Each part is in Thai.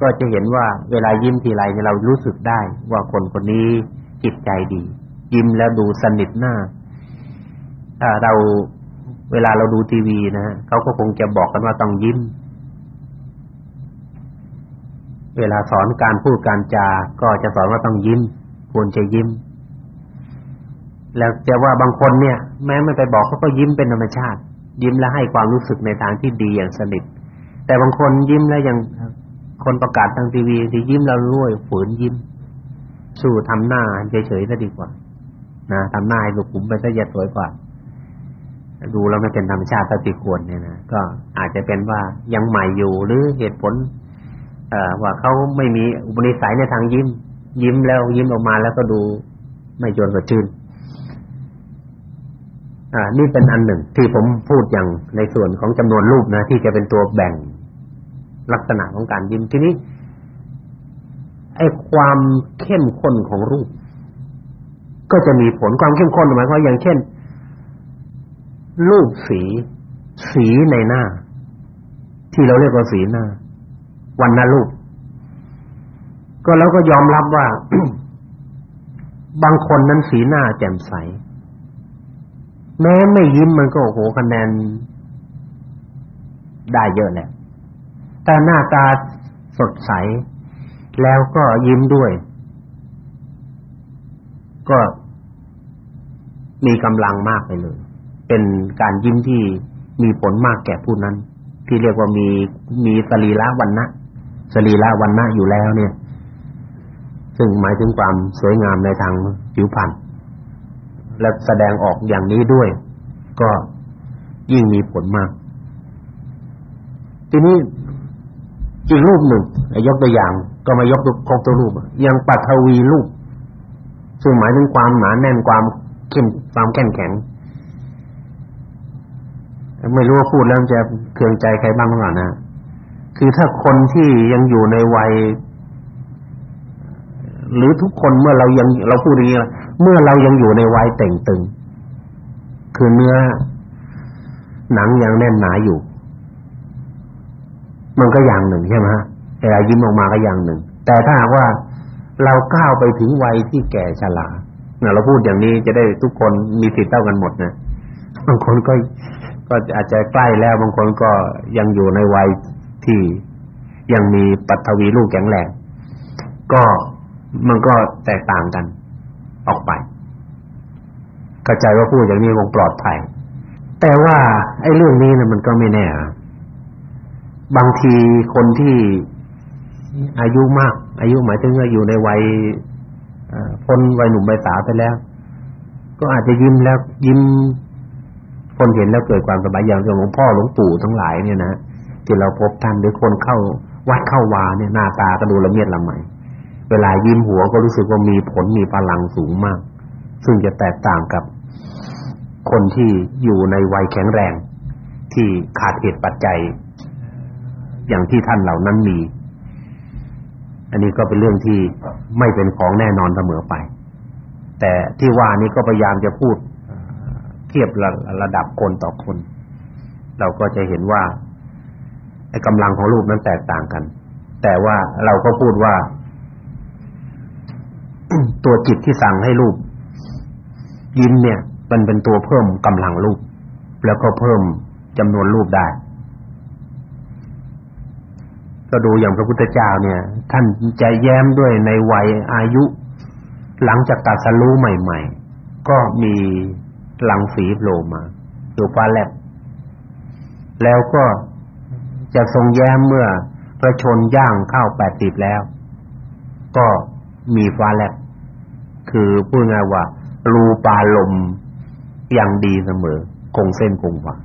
ก็จะเห็นว่าเวลายิ้มทีไรเนี่ยเรารู้สึกได้ว่าคนคนนี้จิตใจดี ยิ้มแล้วดูสนิทหน้าถ้าเราเวลาเราดูทีวีนะฮะเขาก็คงจะบอกกันว่าต้องยิ้ม เวลาสอนการพูดการจาก็จะสอนว่าต้องยิ้มควรจะยิ้ม แล้วจะว่าบางคนเนี่ย แม้ไม่ไปบอกเขาก็ยิ้มเป็นธรรมชาติ ยิ้มแล้วให้ความรู้สึกในทางที่ดีอย่างสนิทแต่บางคนยิ้มแล้วยัง คนประกาศทางทีวีที่ยิ้มแล้วรวยฝืนยิ้ม สู้ทำหน้าเฉยๆซะดีกว่า นะทำหน้าให้สุขุมไปซะจะสวยกว่า ดูแล้วไม่เป็นธรรมชาติตติควรเนี่ยนะก็อาจจะเป็นว่ายังใหม่อยู่หรือเหตุผล เอ่อว่าเขาไม่มีอุปนิสัยในทางยิ้ม ยิ้มแล้วยิ้มออกมาแล้วก็ดูไม่จนสดชื่นอ่า นี่เป็นอันหนึ่งที่ผมพูดอย่างในส่วนของจำนวนรูปนะ ที่จะเป็นตัวแบ่ง ลักษณะของการยิ้มทีนี้ไอ้ความเข้มข้นของรูป ก็จะมีผลความเข้มข้นหมายความอย่างเช่น รูปสี สีในหน้า ที่เราเรียกว่าสีหน้า วันนารูป ก็เราก็ยอมรับว่า บางคนนั้นสีหน้าแจ่มใส แม้ไม่ยิ้มมันก็โอ้โหคะแนนได้เยอะแหละ แต่หน้าตาสดใส แล้วก็ยิ้มด้วย ก็มีกำลังมากไปเลย เป็นการยิ้มที่มีผลมากแก่ผู้นั้น ที่เรียกว่ามีมีสรีระวันนะสรีระวันนะอยู่แล้วเนี่ย ซึ่งหมายถึงความสวยงามในทางผิวพรรณและแสดงออกอย่างนี้ด้วย ก็ยิ่งมีผลมาก ทีนี้ อีกรูปหนึ่งยกตัวอย่าง ก็มายกตัวครบตัวรูปอย่างปัทวีรูปซึ่งหมายถึงความหนาแน่นความเข้มความแข็งแข็งไม่รู้ว่าพูดแล้วจะเคืองใจใครบ้างหรือเปล่านะคือถ้าคนที่ยังอยู่ในวัย หรือทุกคนเมื่อเรายังเราพูดอย่างนี้เมื่อเรายังอยู่ในวัยเต่งตึง คือเนื้อหนังยังแน่นหนาอยู่ มันก็อย่างหนึ่งใช่ไหมฮะเวลายิ้มออกมาก็อย่างหนึ่ง แต่ถ้าหากว่าเราก้าวไปถึงวัยที่แก่ชราเนี่ยเราพูดอย่างนี้จะได้ทุกคนมีสิทธิ์เท่ากันหมดนะบางคนก็ก็อาจจะใกล้แล้วบางคนก็ยังอยู่ในวัยที่ยังมีปัทวีลูกแข็งแรงก็มันก็แตกต่างกันออกไปเข้าใจว่าพูดอย่างนี้คงปลอดภัยแต่ว่าไอ้เรื่องนี้นะมันก็ไม่แน่ บางทีคนที่อายุมาก อายุหมายถึงว่าอยู่ในวัยพ้นวัยหนุ่มวัยสาวไปแล้ว ก็อาจจะยิ้มแล้วยิ้มคนเห็นแล้วเกิดความสบายอย่างหลวงพ่อหลวงปู่ทั้งหลายเนี่ยนะที่เราพบท่านหรือคนเข้าวัดเข้าวาเนี่ยหน้าตาก็ดูละเมียดละไมเวลายิ้มหัวก็รู้สึกว่ามีผลมีพลังสูงมาก ซึ่งจะแตกต่างกับคนที่อยู่ในวัยแข็งแรง ที่ขาดเหตุปัจจัย อย่างที่ท่านเหล่านั้นมี อันนี้ก็เป็นเรื่องที่ไม่เป็นของแน่นอนเสมอไป แต่ที่ว่านี้ก็พยายามจะพูดเทียบระระดับคนต่อคน เราก็จะเห็นว่าไอ้กำลังของรูปนั้นแตกต่างกัน แต่ว่าเราก็พูดว่า ตัวจิตที่สั่งให้รูป ยิ้มเนี่ย มันเป็นตัวเพิ่มกำลังรูป แล้วก็เพิ่มจำนวนรูปได้ ก็ดูอย่างพระพุทธเจ้าเนี่ย ท่านจะแย้มด้วยในวัยอายุ หลังจากตัดสรู้ใหม่ ๆ ก็มีหลังฝีโผล่มาอยู่ฟ้าแลบแล้วก็จะทรงแย้มเมื่อพระชนย่างเข้าแปดสิบแล้ว ก็มีฟ้าแลบคือพูดง่ายว่ารูปาลมอย่างดีเสมอคงเส้นคงวา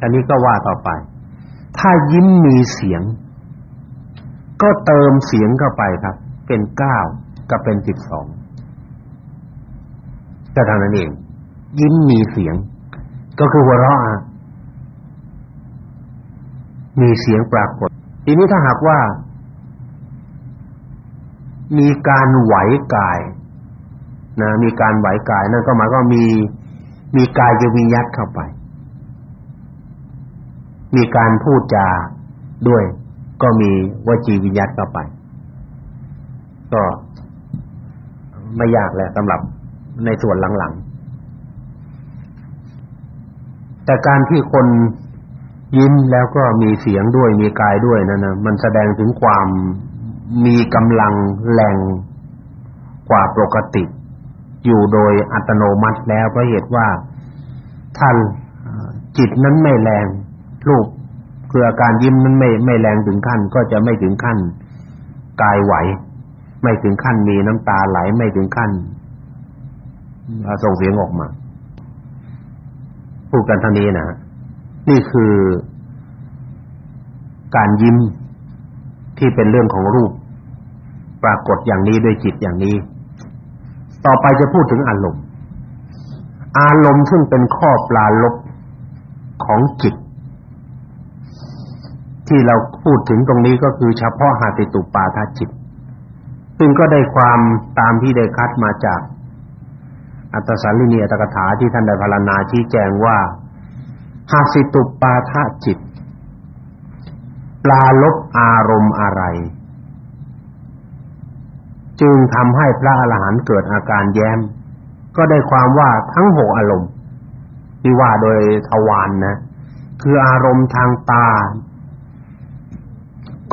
อันนี้ก็ว่าต่อไป ถ้ายิ้มมีเสียง ก็เติมเสียงเข้าไปครับ เป็นเก้ากับเป็นสิบสองก็เท่านั้นเอง ยิ้มมีเสียง ก็คือหัวเราะมีเสียงปรากฏ ทีนี้ถ้าหากว่า มีการไหวกายนะมีการไหวกายนั่นก็หมายว่ามีมีกายวิญญัตเข้าไป มีการพูดจาด้วย ก็มีวจีวิญญัตเข้าไป ก็ไม่ยากแหละสำหรับในส่วนหลังๆ แต่การที่คนยิ้มแล้วก็มีเสียงด้วยมีกายด้วยนั่นนะมันแสดงถึงความมีกำลังแรงกว่าปกติ อยู่โดยอัตโนมัติแล้วเพราะเหตุว่าท่านจิตนั้นไม่แรง รูปคืออาการยิ้มนั้นไม่ไม่แรงถึงขั้น ก็จะไม่ถึงขั้นกายไหว ไม่ถึงขั้นมีน้ำตาไหลไม่ถึงขั้นส่งเสียงออกมาพูดกันเท่านี้นะนี่คือการยิ้มที่เป็นเรื่องของรูป ปรากฏอย่างนี้ด้วยจิตอย่างนี้ ต่อไปจะพูดถึงอารมณ์ อารมณ์ซึ่งเป็นข้อปลาลบของจิต ที่เราพูดถึงตรงนี้ก็คือเฉพาะหาติตุปาทจิต ซึ่งก็ได้ความตามที่ได้คัดมาจาก อัตตสัลลินีอัตถกถาที่ท่านได้พรรณนาชี้แจงว่าหาสิตุปาทจิตปลาลบอารมณ์อะไร จึงทำให้พระอรหันต์เกิดอาการแย้ม ก็ได้ความว่าทั้งหกอารมณ์ที่ว่าโดยทวารนนะ คืออารมณ์ทางตา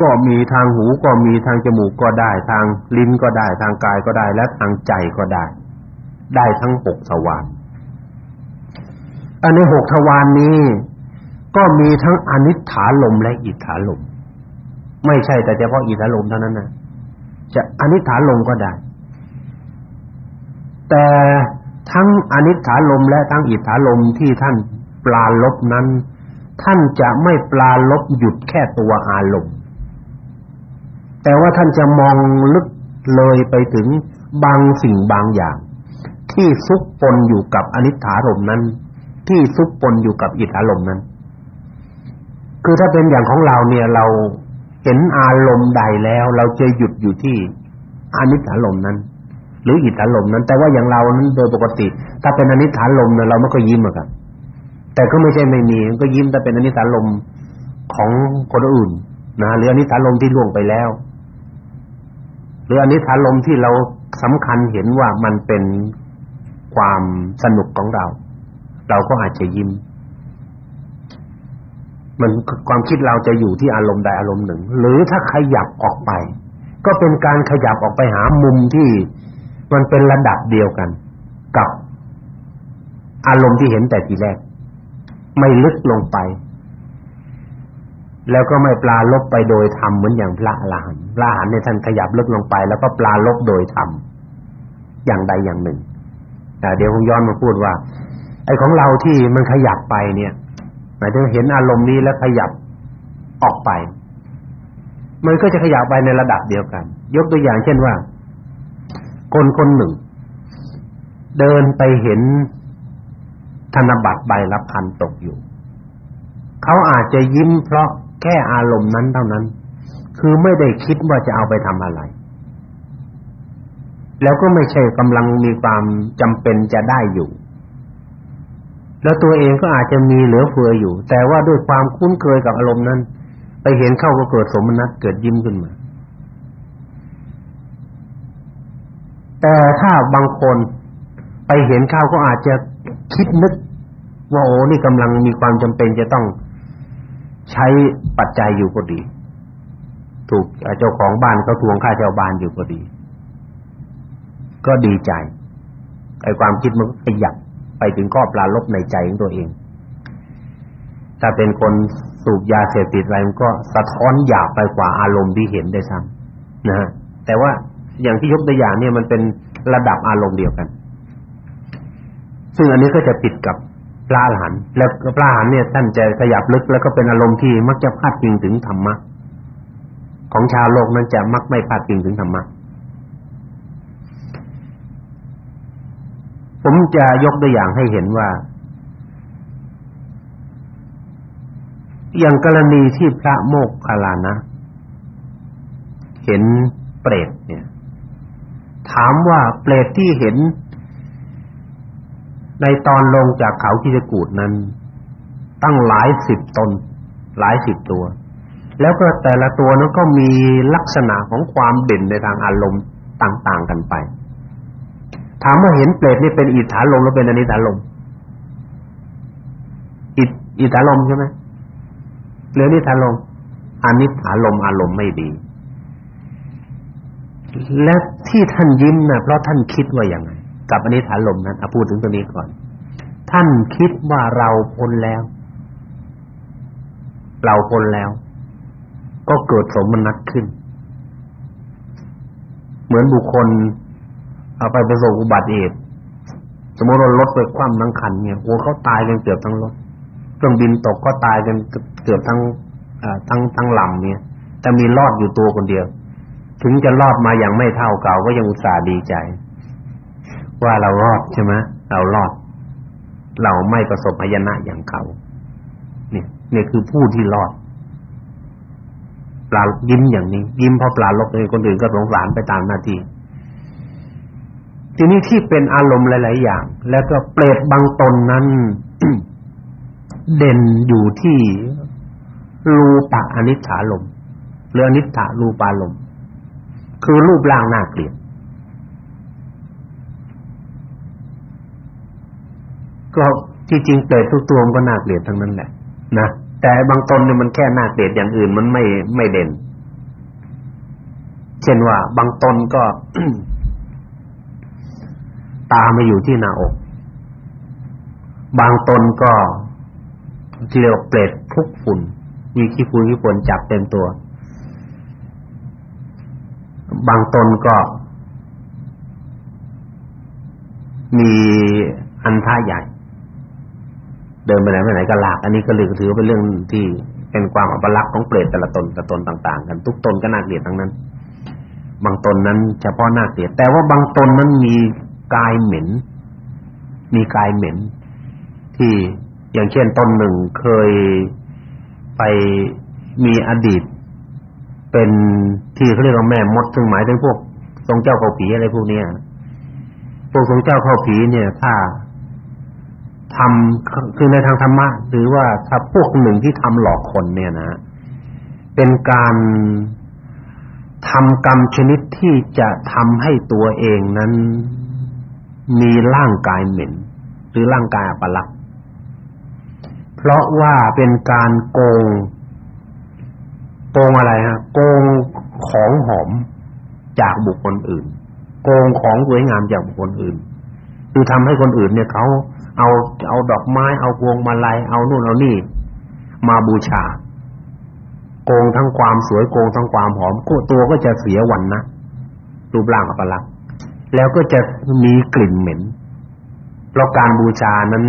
ก็มีทางหูก็มีทางจมูกก็ได้ทางลิ้นก็ได้ทางกายก็ได้และทางใจก็ได้ ได้ทั้งหกทวารอันในหกทวารนนี้ก็มีทั้งอนิจฐาลมและอิทธาลมไม่ใช่แต่เฉพาะอิทธาลมเท่านั้นนะจะอนิจฐาลมก็ได้ แต่ทั้งอนิจฐาลมและทั้งอิทธาลมที่ท่านปลาลบนั้น ท่านจะไม่ปลาลบหยุดแค่ตัวอารมณ์ แต่ว่าท่านจะมองลึกเลยไปถึงบางสิ่งบางอย่าง ที่ซุกปนอยู่กับอนิจฐารมนั้น ที่ซุกปนอยู่กับอิทธารมนั้น คือถ้าเป็นอย่างของเราเนี่ยเราเห็นอารมณ์ใดแล้ว เราจะหยุดอยู่ที่อนิจฐารมนั้น หรืออิทธาลมนั้น แต่ว่าอย่างเรานั้นโดยปกติ ถ้าเป็นอนิจฐานลมเนี่ยเราไม่ก็ยิ้มเหมือนกันแต่ก็ไม่ใช่ไม่มีก็ยิ้มแต่เป็นอนิจฐานลมของคนอื่นนะหรืออนิจฐานลมที่ล่วงไปแล้ว หรืออันิจฐานลมที่เราสำคัญเห็นว่ามันเป็นความสนุกของเรา เราก็อาจจะยิ้ม มันความคิดเราจะอยู่ที่อารมณ์ใดอารมณ์หนึ่ง หรือถ้าขยับออกไป ก็เป็นการขยับออกไปหามุมที่มันเป็นระดับเดียวกัน กับอารมณ์ที่เห็นแต่ทีแรก ไม่ลึกลงไป แล้วก็ไม่ปลาลบไปโดยธรรมเหมือนอย่างพระอรหันต์พระอรหันต์เนี่ยท่านขยับลึกลงไป แล้วก็ปลาลบโดยธรรมอย่างใดอย่างหนึ่งแต่เดี๋ยวผมย้อนมาพูดว่า ไอ้ของเราที่มันขยับไปเนี่ยหมายถึงเห็นอารมณ์นี้แล้วขยับออกไป มันก็จะขยับไปในระดับเดียวกัน ยกตัวอย่างเช่นว่า คนคนหนึ่ง เดินไปเห็นธนบัตรใบละพันตกอยู่ เขาอาจจะยิ้มเพราะ แค่อารมณ์นั้นเท่านั้น คือไม่ได้คิดว่าจะเอาไปทำอะไร แล้วก็ไม่ใช่กำลังมีความจำเป็นจะได้อยู่ แล้วตัวเองก็อาจจะมีเหลือเฟืออยู่ แต่ว่าด้วยความคุ้นเคยกับอารมณ์นั้น ไปเห็นเข้าก็เกิดสมนัตเกิดยิ้มขึ้นมา แต่ถ้าบางคนไปเห็นเข้าก็อาจจะคิดนึกว่าโอ้นี่กำลังมีความจำเป็นจะต้อง ใช้ปัจจัยอยู่ก็ดี ถูกเจ้าของบ้านเขาทวงค่าเช่าบ้านอยู่ก็ดี ก็ดีใจไอ้ความคิดมันก็ขยับไปถึงข้อปลาลบในใจของตัวเอง ถ้าเป็นคนสูบยาเสพติดอะไรมันก็สะท้อนหยาบไปกว่าอารมณ์ที่เห็นได้ซ้ำนะฮะแต่ว่าอย่างที่ยกตัวอย่างเนี่ยมันเป็นระดับอารมณ์เดียวกัน ซึ่งอันนี้ก็จะติดกับ พระอรหันต์แล้วพระอรหันต์เนี่ยท่านจะขยับลึกแล้วก็เป็นอารมณ์ที่มักจะพาดพิงถึงธรรมะของชาวโลกนั้นจะมักไม่พาดพิงถึงธรรมะผมจะยกตัวอย่างให้เห็นว่า อย่างกรณีที่พระโมกขลานะ เห็นเปรตเนี่ย ถามว่าเปรตที่เห็น ในตอนลงจากเขาคิจกูดนั้น ตั้งหลายสิบตน หลายสิบตัว แล้วก็แต่ละตัวนั้นก็มีลักษณะของความเด่นในทางอารมณ์ต่าง ๆ กันไป ถามว่าเห็นเปรตนี่เป็นอิทธาลมหรือเป็นอนิธาลมอิอิทธาลมใช่ไหมหรือนิธาลมอนิธาลมอารมณ์ไม่ดี และที่ท่านยิ้มนะเพราะท่านคิดว่าอย่างไง กับอนิธาลมนั้นเอาพูดถึงตรงนี้ก่อน ท่านคิดว่าเราพ้นแล้ว เราพ้นแล้ว ก็เกิดสมนัตขึ้น เหมือนบุคคล เอาไปประสบอุบัติเหตุสมมติว่ารถไปคว่ำทั้งคันเนี่ยโอ้เขาตายกันเกือบทั้งรถเครื่องบินตกก็ตายกันเกือบทั้งทั้งทั้งลำเนี่ย แต่มีรอดอยู่ตัวคนเดียว ถึงจะรอดมาอย่างไม่เท่าเก่าก็ยังอุตส่าห์ดีใจ ว่าเรารอดใช่ไหมเรารอด เราไม่ประสบพยานะอย่างเขาเนี่ยเนี่ยคือผู้ที่รอดปลายิ้มอย่างนี้ ยิ้มเพราะปลาลบเลยคนอื่นก็สงสารไปตามหน้าที่ทีนี้ที่เป็นอารมณ์หลาย ๆ อย่าง แล้วก็เปรตบางตนนั้นเด่นอยู่ที่รูปะอนิจฐาลมหรืออนิจฐารูปาลมคือรูปร่างน่าเกลียด ก็ที่จริงเปรตทุกตัวมันก็น่าเกลียดทั้งนั้นแหละนะแต่บางตนเนี่ยมันแค่น่าเกลียดอย่างอื่นมันไม่ไม่เด่น เช่นว่า บางตนก็ ตามาอยู่ที่หน้าอก บางตนก็ที่เรียกว่าเปรตพุกฝุ่น มีขี้ฝุ่นขี้ฝนจับเต็มตัว บางตนก็ มีอันท่าใหญ่ เดินไปไหนไปไหนก็ลากอันนี้ก็เลยถือเป็นเรื่องที่เป็นความอัปลักษณ์ของเปรตแต่ละตนแต่ตนต่างๆ กันทุกตนก็น่าเกลียดทั้งนั้น บางตนนั้นเฉพาะน่าเกลียด แต่ว่าบางตนนั้นมีกายเหม็น มีกายเหม็น ที่อย่างเช่นตนหนึ่งเคยไปมีอดีต เป็นที่เขาเรียกว่าแม่มดซึ่งหมายถึงพวกทรงเจ้าเข้าผีอะไรพวกเนี้ยพวกทรงเจ้าเข้าผีเนี่ย ถ้า ทำคือในทางธรรมะหรือว่าถ้าพวกหนึ่งที่ทำหลอกคนเนี่ยนะเป็นการทำกรรมชนิดที่จะทำให้ตัวเองนั้นมีร่างกายเหม็น หรือร่างกายอัปลักษณ์เพราะว่าเป็นการโกง โกงอะไรฮะโกงของหอมจากบุคคลอื่น โกงของสวยงามจากบุคคลอื่น คือทำให้คนอื่นเนี่ยเขาเอาเอาดอกไม้เอาพวงมาลัยเอานู่นเอานี่มาบูชา โกงทั้งความสวยโกงทั้งความหอมกตัวก็จะเสียวันนะรูปร่างอัปลักษณ์แล้วก็จะมีกลิ่นเหม็น เพราะการบูชานั้น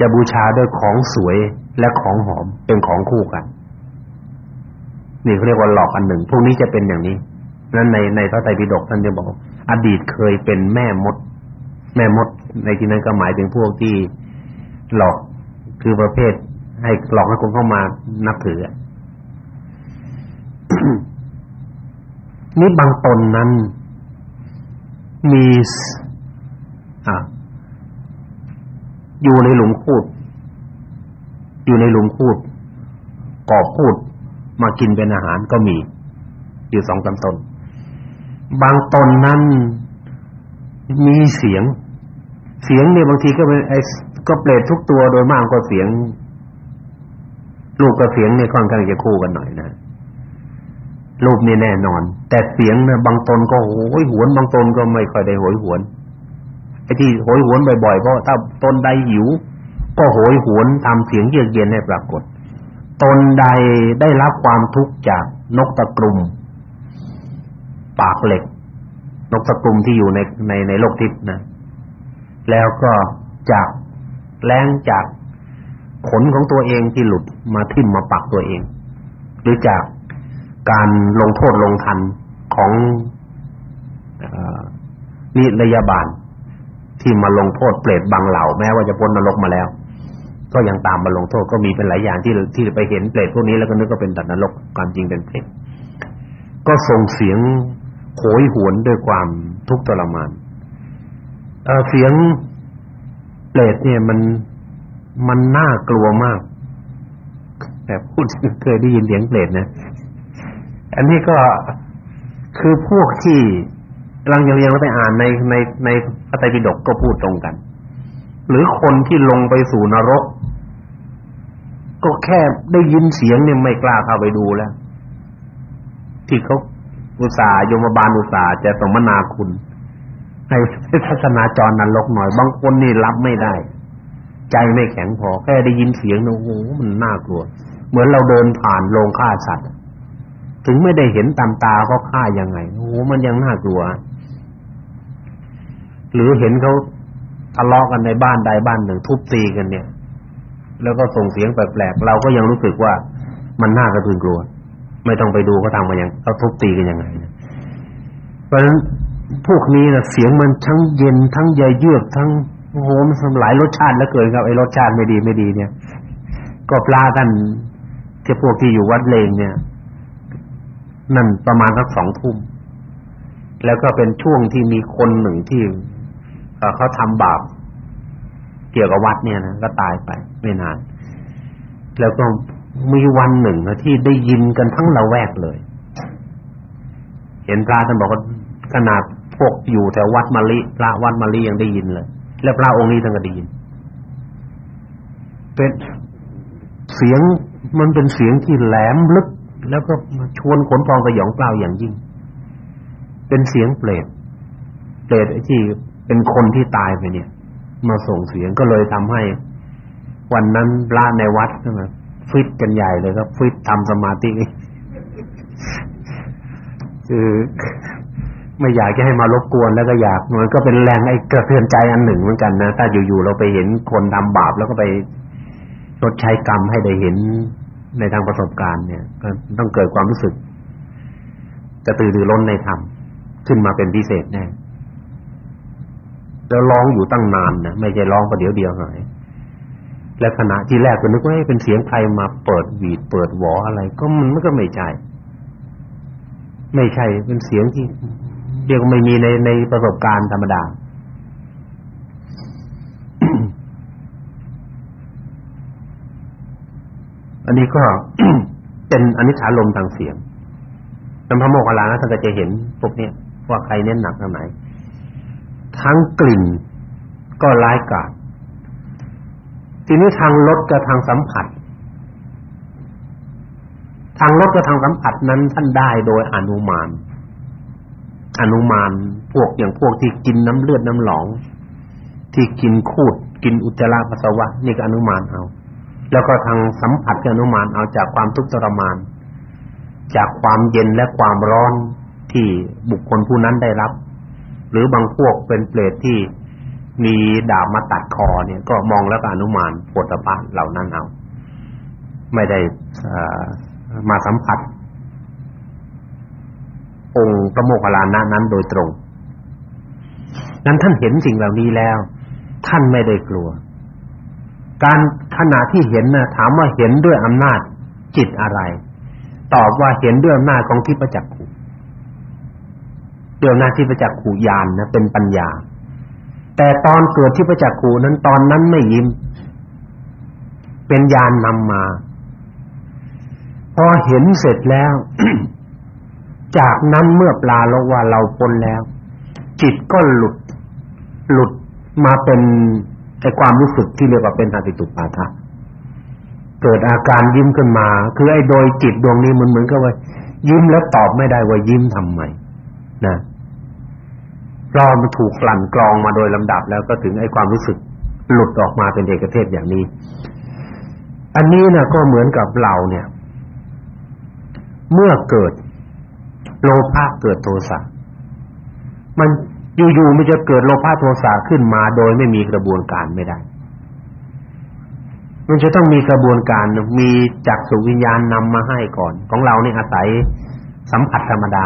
จะบูชาด้วยของสวยและของหอมเป็นของคู่กัน นี่เขาเรียกว่าหลอกอันหนึ่ง พวกนี้จะเป็นอย่างนี้ นั้นในในพระไตรปิฎกท่านจะบอก อดีตเคยเป็นแม่มด แม่มดในที่นั้นก็หมายถึงพวกที่หลอกคือประเภท ให้หลอกให้คนเข้ามานับถือนี่บางตนนั้น มีอ่าอยู่ในหลุมคูด อยู่ในหลุมคูดกอบคูดมากินเป็นอาหารก็มีอยู่สองสามตน บางตนนั้นมีเสียง เสียงเนี่ยบางทีก็เป็นไอ้ก็เปรตทุกตัวโดยมากก็เสียงลูกกับเสียงเนี่ยค่อนข้างจะคู่กันหน่อยนะรูปนี่แน่นอน แต่เสียงเนี่ยบางตนก็โหยหวนบางตนก็ไม่ค่อยได้โหยหวนไอ้ที่โหยหวนบ่อยๆเพราะถ้าตนใดหิว ก็โหยหวนทำเสียงเยือกเย็นให้ปรากฏตนใดได้รับความทุกข์จากนกตะกรุมปากเหล็ก นกตะกรุมที่อยู่ในในในโลกทิพย์นะ แล้วก็จากแรงจากขนของตัวเองที่หลุดมาทิ่มมาปักตัวเอง หรือจากการลงโทษลงทันของนิรยาบาลที่มาลงโทษเปรตบางเหล่าแม้ว่าจะพ้นนรกมาแล้ว ก็ยังตามมาลงโทษก็มีเป็นหลายอย่างที่ที่ไปเห็นเปรตพวกนี้แล้วก็นึกว่าเป็นตัดนรกความจริงเป็นเปรตก็ส่งเสียงโหยหวนด้วยความทุกข์ทรมาน เอ่อเสียงเปรตเนี่ยมันมันน่ากลัวมาก แต่พูดเคยได้ยินเสียงเปรตนะ อันนี้ก็คือพวกที่ลังยังยังไปอ่านในในในพระไตรปิฎกก็พูดตรงกัน หรือคนที่ลงไปสู่นรก ก็แค่ได้ยินเสียงเนี่ยไม่กล้าเข้าไปดูแล้ว ที่เขาอุตส่าห์ยมบาลอุตส่าห์จะสมนาคุณ ให้ทัศนาจรนรกหน่อย บางคนนี่รับไม่ได้ ใจไม่แข็งพอแค่ได้ยินเสียงนะโอ้โหมันน่ากลัว เหมือนเราเดินผ่านโรงฆ่าสัตว์ ถึงไม่ได้เห็นตามตาเขาฆ่ายังไงโอ้โหมันยังน่ากลัว หรือเห็นเขาทะเลาะกันในบ้านใดบ้านหนึ่งทุบตีกันเนี่ย แล้วก็ส่งเสียงแปลกๆเราก็ยังรู้สึกว่ามันน่ากระตือกลัว ไม่ต้องไปดูเขาทำมาอย่างเขาทุบตีกันยังไงเพราะฉะนั้น พวกนี้นะเสียงมันทั้งเย็นทั้งใยเยือกทั้งโอ้โหมันหลายรสชาติเหลือเกินครับไอ้รสชาติไม่ดีไม่ดีเนี่ย ก็ปลากันที่พวกที่อยู่วัดเลงเนี่ย นั่นประมาณสักสองทุ่มแล้วก็เป็นช่วงที่มีคนหนึ่งที่เขาทำบาปเกี่ยวกับวัดเนี่ยนะก็ตายไปไม่นาน แล้วก็มีวันหนึ่งนะที่ได้ยินกันทั้งละแวกเลย เห็นพระท่านบอกว่าขนาด พวกอยู่แถววัดมะลิพระวัดมะลิยังได้ยินเลย และพระองค์นี้ท่านก็ได้ยิน เป็นเสียงมันเป็นเสียงที่แหลมลึก แล้วก็ชวนขนพองกระหยองเปล่าอย่างยิ่ง เป็นเสียงเปรตเปรตที่เป็นคนที่ตายไปเนี่ย มาส่งเสียงก็เลยทำให้ วันนั้นพระในวัดใช่ไหมฟิตกันใหญ่เลยครับฟิตทำสมาธิคือ ไม่อยากจะให้มารบกวนแล้วก็อยากมันก็เป็นแรงไอ้กระเทือนใจอันหนึ่งเหมือนกันนะถ้าอยู่ๆเราไปเห็นคนทำบาปแล้วก็ไปชดใช้กรรมให้ได้เห็นในทางประสบการณ์เนี่ยก็ต้องเกิดความรู้สึกกระตือรือร้นในธรรมขึ้นมาเป็นพิเศษแน่แล้วร้องอยู่ตั้งนานนะไม่ใช่ร้องประเดี๋ยวเดียวหายและขณะที่แรกก็นึกว่าเป็นเสียงใครมาเปิดวีดเปิดหวออะไร ก็มันมันก็ไม่ใช่ไม่ใช่เป็นเสียงที่ เรียกไม่มีในในประสบการณ์ธรรมดาอันนี้ก็เป็นอนิจจาลมทางเสียงนพระโมคคัลลานะท่านก็จะเห็นพวกนี้ว่าใครเน้นหนักทางไหน ทั้งกลิ่นก็ร้ายกาจทีนี้ทางรสกับทางสัมผัส ทางรสกับทางสัมผัสนั้นท่านได้โดยอนุมาน อนุมานพวกอย่างพวกที่กินน้ำเลือดน้ำหลองที่กินคูดกินอุจจาระปัสสาวะนี่ก็อนุมานเอา แล้วก็ทางสัมผัสก็อนุมานเอาจากความทุกข์ทรมาน จากความเย็นและความร้อนที่บุคคลผู้นั้นได้รับ หรือบางพวกเป็นเปรตที่มีดาบมาตัดคอเนี่ยก็มองแล้วก็อนุมานโพธพะเหล่านั้นเอา ไม่ได้มาสัมผัส องค์พระโมคคัลลานะนั้นโดยตรง นั้นท่านเห็นสิ่งเหล่านี้แล้ว ท่านไม่ได้กลัว การขณะที่เห็นนะถามว่าเห็นด้วยอำนาจจิตอะไร ตอบว่าเห็นด้วยอำนาจของทิพจักขุด้วยอำนาทิพจักขุญาณนะเป็นปัญญา แต่ตอนเกิดที่ประจักขูนั้นตอนนั้นไม่ยิ้ม เป็นญาณนนำมา พอเห็นเสร็จแล้ว จากนั้นเมื่อปลาลงว่าเราพ้นแล้ว จิตก็หลุดหลุดมาเป็นไอ้ความรู้สึกที่เรียกว่าเป็นอติตุปาทะเกิดอาการยิ้มขึ้นมา คือไอ้โดยจิตดวงนี้มันเหมือนกับว่า ยิ้มแล้วตอบไม่ได้ว่ายิ้มทำไมนะเรามันถูกกลั่นกรองมาโดยลำดับแล้วก็ถึงไอ้ความรู้สึกหลุดออกมาเป็นเอกเทศอย่างนี้ อันนี้นะก็เหมือนกับเราเนี่ย เมื่อเกิด โลภะเกิดโทสะมันอยู่ๆมันจะเกิดโลภะโทสะขึ้นมาโดยไม่มีกระบวนการไม่ได้ มันจะต้องมีกระบวนการมีจักษุวิญญาณนำมาให้ก่อน ของเราเนี่ยอาศัยสัมผัสธรรมดา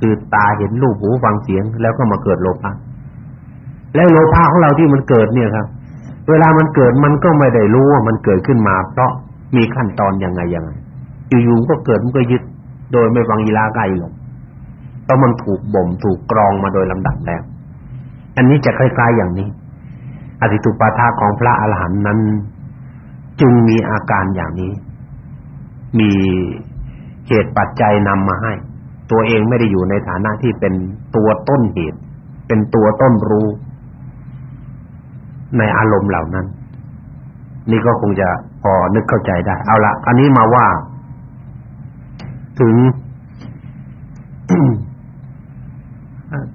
คือตาเห็นรูปหูฟังเสียง แล้วก็มาเกิดโลภะและโลภะของเราที่มันเกิดเนี่ยครับ เวลามันเกิดมันก็ไม่ได้รู้ว่ามันเกิดขึ้นมา เพราะมีขั้นตอนยังไงยังไงอยู่ๆก็เกิดมันก็ยึด โดยไม่ฟังอีลาไกหรอกเพราะมันถูกบ่มถูกกรองมาโดยลำดับแล้ว อันนี้จะคล้ายๆอย่างนี้ อธิตุปาทาของพระอรหันต์นั้น จึงมีอาการอย่างนี้ มีเหตุปัจจัยนำมาให้ ตัวเองไม่ได้อยู่ในฐานะที่เป็นตัวต้นเหตุ เป็นตัวต้นรู้ ในอารมณ์เหล่านั้น นี่ก็คงจะพอนึกเข้าใจได้ เอาละอันนี้มาว่า ถึง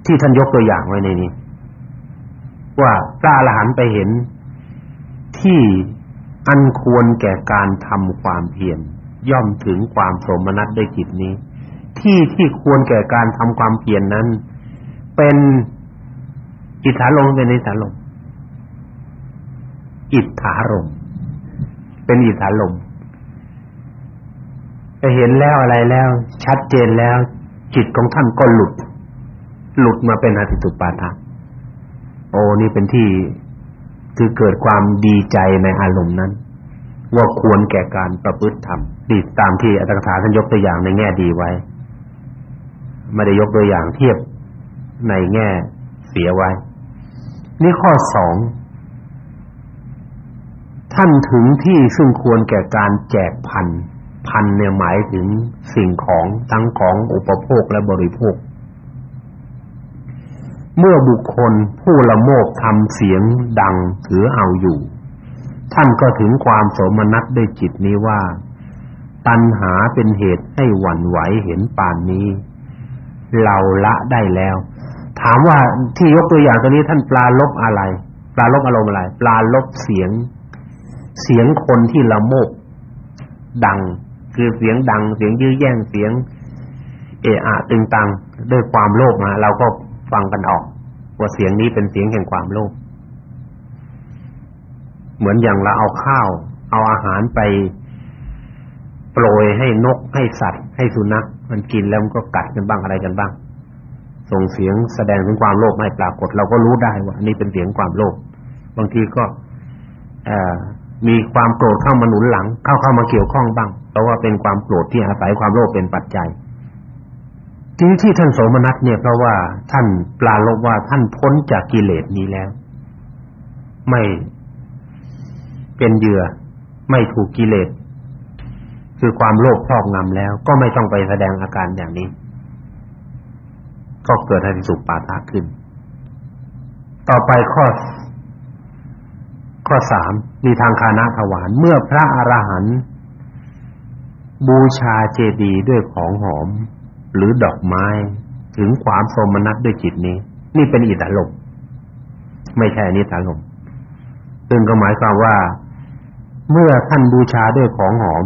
ที่ท่านยกตัวอย่างไว้ในนี้ ว่าพระอรหันต์ไปเห็นที่อันควรแก่การทำความเพียรย่อมถึงความสมนัตด้วยจิตนี้ ที่ที่ควรแก่การทำความเพียรนนั้น เป็นอิทธารมเป็นอิทธารมอิทธารมเป็นอิทธารม เห็นแล้วอะไรแล้ว ชัดเจนแล้ว จิตของท่านก็หลุด หลุดมาเป็นอธิตุปาทะโอ้นี่เป็นที่คือเกิดความดีใจในอารมณ์นั้น ว่าควรแก่การประพฤติธรรมดีตามที่อัตถกถาท่านยกตัวอย่างในแง่ดีไว้ไม่ได้ยกตัวอย่างเทียบในแง่เสียไว้ นี่ข้อสองท่านถึงที่ซึ่งควรแก่การแจกพัน พันเนี่ยหมายถึงสิ่งของทั้งของอุปโภคและบริโภค เมื่อบุคคลผู้ละโมบทำเสียงดังถือเอาอยู่ ท่านก็ถึงความโสมนัสด้วยจิตนี้ว่า ตัณหาเป็นเหตุให้หวั่นไหวเห็นป่านนี้ เราละได้แล้ว ถามว่าที่ยกตัวอย่างตัวนี้ท่านปลาลบอะไร ปลาลบอารมณ์อะไร ปลาลบเสียง เสียงคนที่ละโมบดัง คือเสียงดังเสียงยื้อแย่งเสียง เอะอะตึงตังด้วยความโลภมาเราก็ฟังกันออก ว่าเสียงนี้เป็นเสียงแห่งความโลภเหมือนอย่างเราเอาข้าว เอาอาหารไปโปรยให้นกให้สัตว์ ให้สุนัขมันกินแล้วมันก็กัดกันบ้างอะไรกันบ้าง ส่งเสียงแสดงถึงความโลภให้ปรากฏ เราก็รู้ได้ว่านี่เป็นเสียงความโลภบางทีก็อ่อ มีความโกรธเข้ามาหนุนหลัง เข้าเข้ามาเกี่ยวข้องบ้างเพราะว่าเป็นความโกรธที่อาศัยความโลภเป็นปัจจัยที่ที่ท่านโสมนัสเนี่ยเพราะว่าท่านปลาลบว่าท่านพ้นจากกิเลสนี้แล้ว ไม่เป็นเหยื่อ ไม่ถูกกิเลสคือความโลภครอบงำแล้ว ก็ไม่ต้องไปแสดงอาการอย่างนี้ ก็เกิดให้สุปาทะขึ้น ต่อไปข้อ ข้อสาม มีทางคานะถวานเมื่อพระอรหันต์บูชาเจดีย์ด้วยของหอม หรือดอกไม้ ถึงความสมนัตด้วยจิตนี้ นี่เป็นอิทธารมไม่ใช่นิสารมซึ่งก็หมายความว่า เมื่อท่านบูชาด้วยของหอม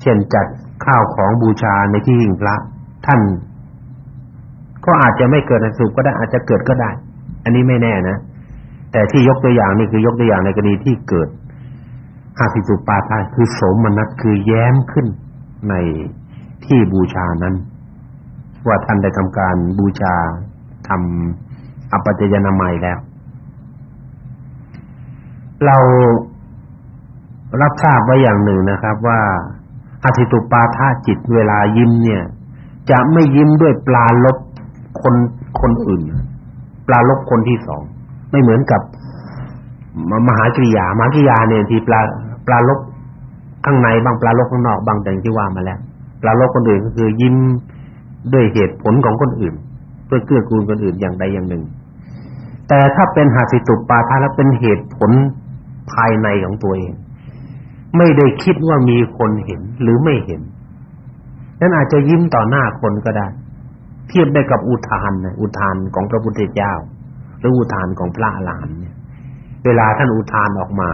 เช่นจัดข้าวของบูชาในที่หิ้งพระ ท่านก็อาจจะไม่เกิดสุขก็ได้อาจจะเกิดก็ได้ อันนี้ไม่แน่นะ แต่ที่ยกตัวอย่างนี่คือยกตัวอย่างในกรณีที่เกิดหาสิสุปาทาคือโสมนัสคือแย้มขึ้นในที่บูชานั้น ว่าท่านได้ทำการบูชาทำอปัจจยนามัยแล้ว เรารับทราบไว้อย่างหนึ่งนะครับ ว่าอธิตุปาทาจิตเวลายิ้มเนี่ย จะไม่ยิ้มด้วยปลาลบคนคนอื่น ปลาลบคนที่สอง ไม่เหมือนกับมหากริยามหากริยาเนี่ยที่ปลาปลาลบข้างในบางปลาลบข้างนอกบางอย่างที่ว่ามาแล้วปลาลบคนอื่นก็คือยิ้มด้วยเหตุผลของคนอื่น เพื่อเกื้อกูลคนอื่นอย่างใดอย่างหนึ่ง แต่ถ้าเป็นหาสิตุปาทาแล้วเป็นเหตุผลภายในของตัวเอง ไม่ได้คิดว่ามีคนเห็นหรือไม่เห็นนั้นอาจจะยิ้มต่อหน้าคนก็ได้ เทียบได้กับอุทานนะอุทานของพระพุทธเจ้า หรืออุทานของพระอรหันต์เนี่ย เวลาท่านอุทานออกมา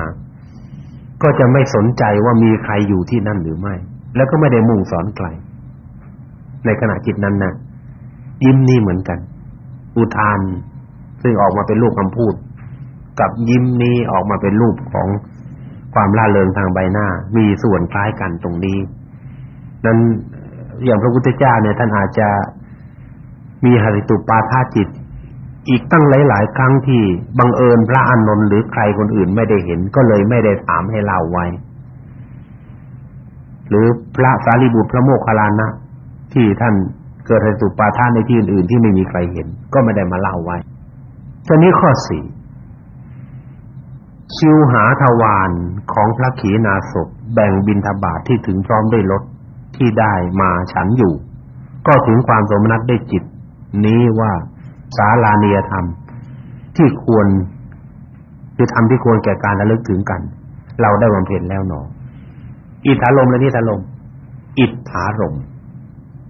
ก็จะไม่สนใจว่ามีใครอยู่ที่นั่นหรือไม่ แล้วก็ไม่ได้มุ่งสอนใคร ในขณะจิตนั้นนะยิ้มนี่เหมือนกัน อุทาน ซึ่งออกมาเป็นรูปคำพูด กับยิ้มนี้ออกมาเป็นรูปของความล่าเริงทางใบหน้า มีส่วนคล้ายกันตรงนี้ นั้นอย่างพระพุทธเจ้าเนี่ยท่านอาจจะมีหริตุปาทาจิต อีกตั้งหลาย ๆ ครั้งที่บังเอิญพระอานนท์หรือใครคนอื่นไม่ได้เห็น ก็เลยไม่ได้ถามให้เล่าไว้ หรือพระสารีบุตรพระโมคคัลลานะที่ท่านเกิดเหตุปาทานในที่อื่น ๆ ที่ไม่มีใครเห็น ก็ไม่ได้มาเล่าไว้ทีนี้ข้อสี่ชิวหาทวารของพระขีณาสพแบ่งบิณฑบาตทที่ถึงพร้อมด้วยรสที่ได้มาฉันอยู่ ก็ถึงความสมนัตได้จิต นี้ว่า ศาลาเนียธรรม ที่ควรคือธรรมที่ควรแก่การระลึกถึงกัน เราได้บำเพ็ญแล้วหนออิทธารมและนิธารมอิทธารม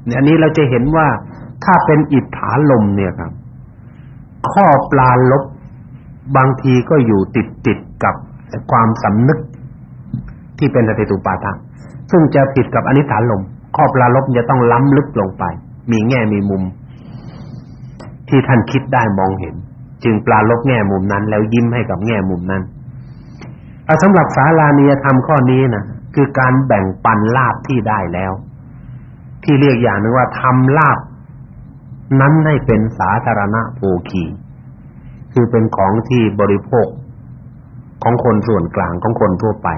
เนี่ยอันนี้เราจะเห็นว่าถ้าเป็นอิทธารมเนี่ยครับ ข้อปลาลบบางทีก็อยู่ติดติดกับความสำนึกที่เป็นสติตุปาทะซึ่งจะผิดกับอนิถานลมข้อปลาลบจะต้องล้ำลึกลงไป มีแง่มีมุม ที่ท่านคิดได้มองเห็น จึงปลาลบแง่มุมนั้น แล้วยิ้มให้กับแง่มุมนั้นเอาสำหรับสารานิยธรรมข้อนี้นะคือการแบ่งปันลาภที่ได้แล้ว ที่เรียกอย่างนึงว่าทำลาภนั้นให้เป็นสาธารณะโภคีคือเป็นของที่บริโภค ของคนส่วนกลางของคนทั่วไป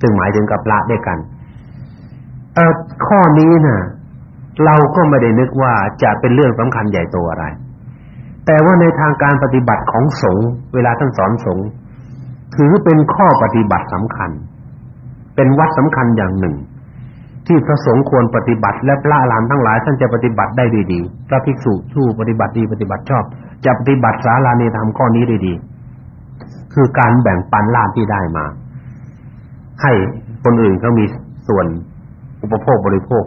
ซึ่งหมายถึงกับละด้วยกันเอ่อข้อนี้น่ะเราก็ไม่ได้นึกว่าจะเป็นเรื่องสำคัญใหญ่โตอะไร แต่ว่าในทางการปฏิบัติของสงฆ์เวลาท่านสอนสงฆ์ถือเป็นข้อปฏิบัติสำคัญ เป็นวัดสำคัญอย่างหนึ่ง ที่พระสงฆ์ควรปฏิบัติ และพระอรหันต์ทั้งหลายท่านจะปฏิบัติได้ดีๆพระภิกษุผู้ปฏิบัติดีปฏิบัติชอบ จะปฏิบัติสารานิธรรมข้อนี้ได้ดี คือการแบ่งปันลาภที่ได้มา ให้คนอื่นเขามีส่วนอุปโภคบริโภค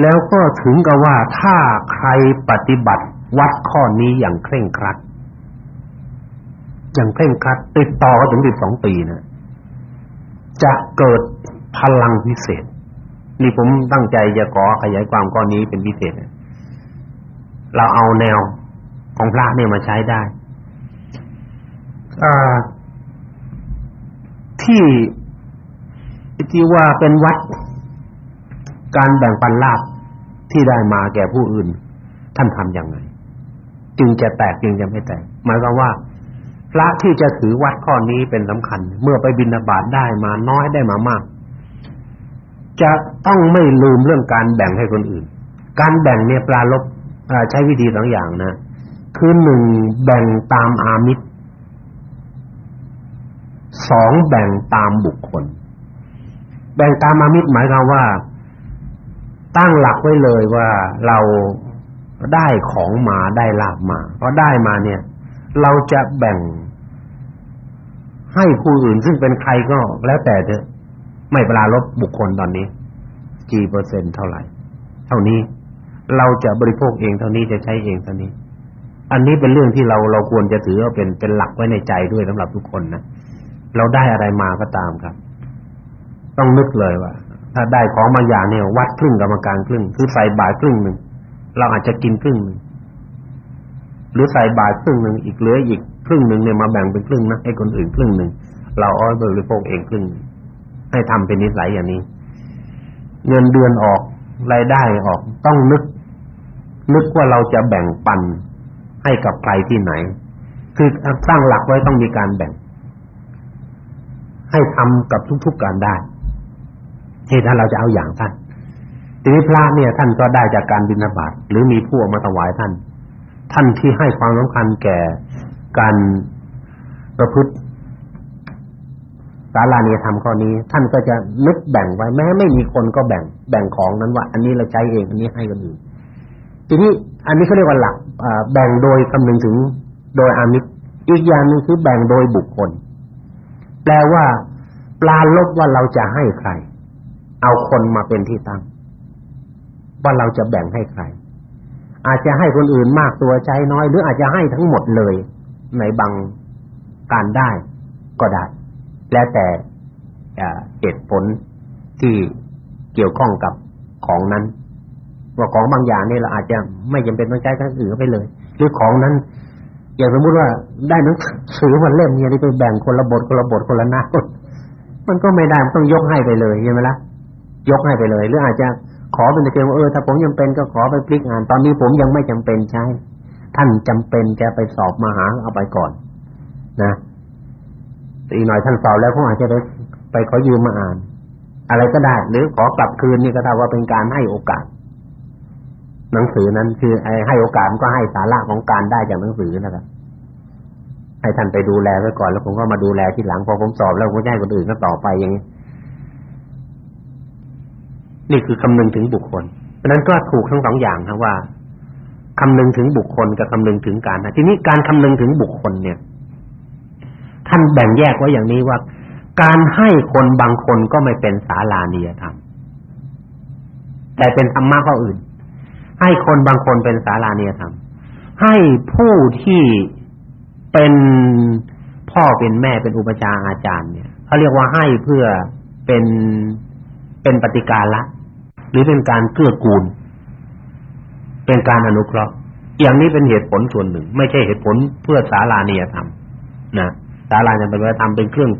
แล้วก็ถึงกับว่าถ้าใครปฏิบัติ วัดข้อนี้อย่างเคร่งครัด อย่างเคร่งครัดติดต่อกันถึง12ปีนะจะเกิดพลังพิเศษ นี่ผมตั้งใจจะขอขยายความข้อนี้เป็นพิเศษเราเอาแนวของพระเนี่ยมาใช้ได้อ่าที่ที่ว่าเป็นวัดการแบ่งปันลาภที่ได้มาแก่ผู้อื่น ท่านทำอย่างไร จึงจะแตกจึงจะไม่แตกหมายความว่า พระที่จะถือวัดข้อนี้เป็นสำคัญ เมื่อไปบิณฑบาตได้มาน้อยได้มามาก จะต้องไม่ลืมเรื่องการแบ่งให้คนอื่น การแบ่งเนี่ยปลาลบใช้วิธีสองอย่างนะคือหนึ่งแบ่งตามอามิตรสองแบ่งตามบุคคล แบ่งตามอามิตรหมายความว่า ตั้งหลักไว้เลยว่าเรา ได้ของมาได้ลาบมาพอได้มาเนี่ย เราจะแบ่ง ให้ผู้อื่นซึ่งเป็นใครก็แล้วแต่เถอะ ไม่ปราลบบุคคลตอนนี้ กี่เปอร์เซ็นต์เท่าไหร่ เท่านี้ เราจะบริโภคเองเท่านี้จะใช้เองเท่านี้ อันนี้เป็นเรื่องที่เราเราควรจะถือว่าเป็นเป็นหลักไว้ในใจด้วยสำหรับทุกคนนะเราได้อะไรมาก็ตามครับ ต้องนึกเลยว่าถ้าได้ของบาอย่างเนี่ยวัดครึ่งกรรมการครึ่ง คือใส่บาตรครึ่งหนึ่ง เราอาจจะกินครึ่งนึงหรือใส่บาตรครึ่งหนึ่งอีกเหลืออีกครึ่งหนึ่งเนี่ยมาแบ่งเป็นครึ่งนะให้คนอื่นครึ่งหนึ่งเราอ้อยบริโภคเองครึ่งให้ทำเป็นนิสัยอย่างนี้ เงินเดือนออกรายได้ออกต้องนึก นึกว่าเราจะแบ่งปันให้กับใครที่ไหน คือสร้างหลักไว้ต้องมีการแบ่ง ให้ทำกับทุกๆการได้ที่ถ้าเราจะเอาอย่างท่าน ทีนี้พระเนี่ยท่านก็ได้จากการบิณฑบาตหรือมีผู้มาถวายท่าน ท่านที่ให้ความสำคัญแก่การประพฤติสาราเนี่ยทำข้อนี้ ท่านก็จะนึกแบ่งไว้แม้ไม่มีคนก็แบ่ง แบ่งของนั้นว่า อันนี้เราใช้เองอันนี้ให้คนอื่นทีนี้อันนี้เขาเรียกว่าหลักแบ่งโดยคำนึงถึงโดยอามิตรอีกอย่างนึงคือแบ่งโดยบุคคล แปลว่าปลาลบว่าเราจะให้ใคร เอาคนมาเป็นที่ตั้ง ว่าเราจะแบ่งให้ใคร อาจจะให้คนอื่นมากตัวใจน้อย หรืออาจจะให้ทั้งหมดเลยในบางการได้ก็ได้ แล้วแต่เหตุผลที่เกี่ยวข้องกับของนั้นว่าของบางอย่างนี่เราอาจจะไม่จำเป็นต้องใช้ทั้งอื่นไปเลย หรือของนั้น อย่างสมมุติว่าได้หนังสือมันเล่มเนี่ยนี่ไปแบ่งคนละบทคนละบทคนละหน้ามันก็ไม่ได้มันต้องยกให้ไปเลยใช่ไหมล่ะยกให้ไปเลย หรืออาจจะ ขอเป็นต่เพียงว่าเออถ้าผมยังเป็นก็ขอไปพลิกงาน ตอนนี้ผมยังไม่จำเป็นใช้ท่านจำเป็นจะไปสอบมาหาเอาไปก่อน นะอีกหน่อยท่านสอบแล้วผมอาจจะไปไปขอยืมมาอ่าน อะไรก็ได้ หรือขอกลับคืนนี่ก็ถ้าว่าเป็นการให้โอกาส หนังสือนั้นคือให้โอกาสก็ให้สาระของการได้จากหนังสือนะครับให้ท่านไปดูแลไว้ก่อนแล้วผมก็มาดูแลทีหลังพอผมสอบแล้วผมจะให้คนอื่นก็ต่อไปอย่างนี้ นี่คือคำนึงถึงบุคคลเพราะนั้นก็ถูกทั้งสองอย่างครับว่าคำนึงถึงบุคคลกับคำนึงถึงการทีนี้การคำนึงถึงบุคคลเนี่ย ท่านแบ่งแยกไว้อย่างนี้ว่า การให้คนบางคนก็ไม่เป็นศาลานิยธรรมแต่เป็นธรรมะข้ออื่น ให้คนบางคนเป็นศาลานิยธรรมให้ผู้ที่เป็นพ่อเป็นแม่เป็นอุปชาอาจารย์เนี่ยเขาเรียกว่าให้เพื่อเป็นเป็นปฏิการละ หรือเป็นการเกื้อกูล เป็นการอนุเคราะห์ อย่างนี้เป็นเหตุผลส่วนหนึ่ง ไม่ใช่เหตุผลเพื่อศาลานิยธรรมนะศาลานิยธรรมเป็นเครื่อง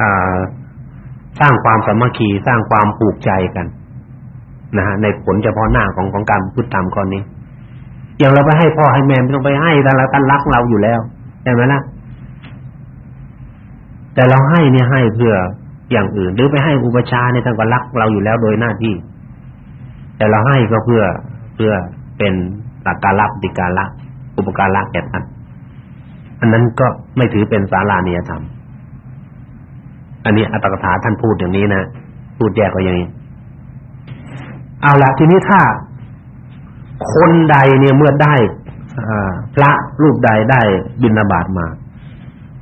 อ่าสร้างความสามัคคีสร้างความผูกใจกันนะฮะในผลเฉพาะหน้าของของการพูดตามข้อนี้ อย่างเราไปให้พ่อให้แม่ไม่ต้องไปให้แต่ละท่านรักเราอยู่แล้วใช่ไหมล่ะแต่เราให้เนี่ยให้เพื่อ อย่างอื่นหรือไปให้อุปชาเนี่ยท่านก็รักเราอยู่แล้วโดยหน้าที่ แต่เราให้ก็เพื่อเพื่อเป็นสักการะปฏิการะอุปการะแก่ท่านอันนั้นก็ไม่ถือเป็นศาลานิยธรรม อันนี้อัตถกถาท่านพูดอย่างนี้นะพูดแยกก็อย่างนี้ เอาละทีนี้ถ้าคนใดเนี่ยเมื่อได้พระรูปใดได้บิณฑบาตมา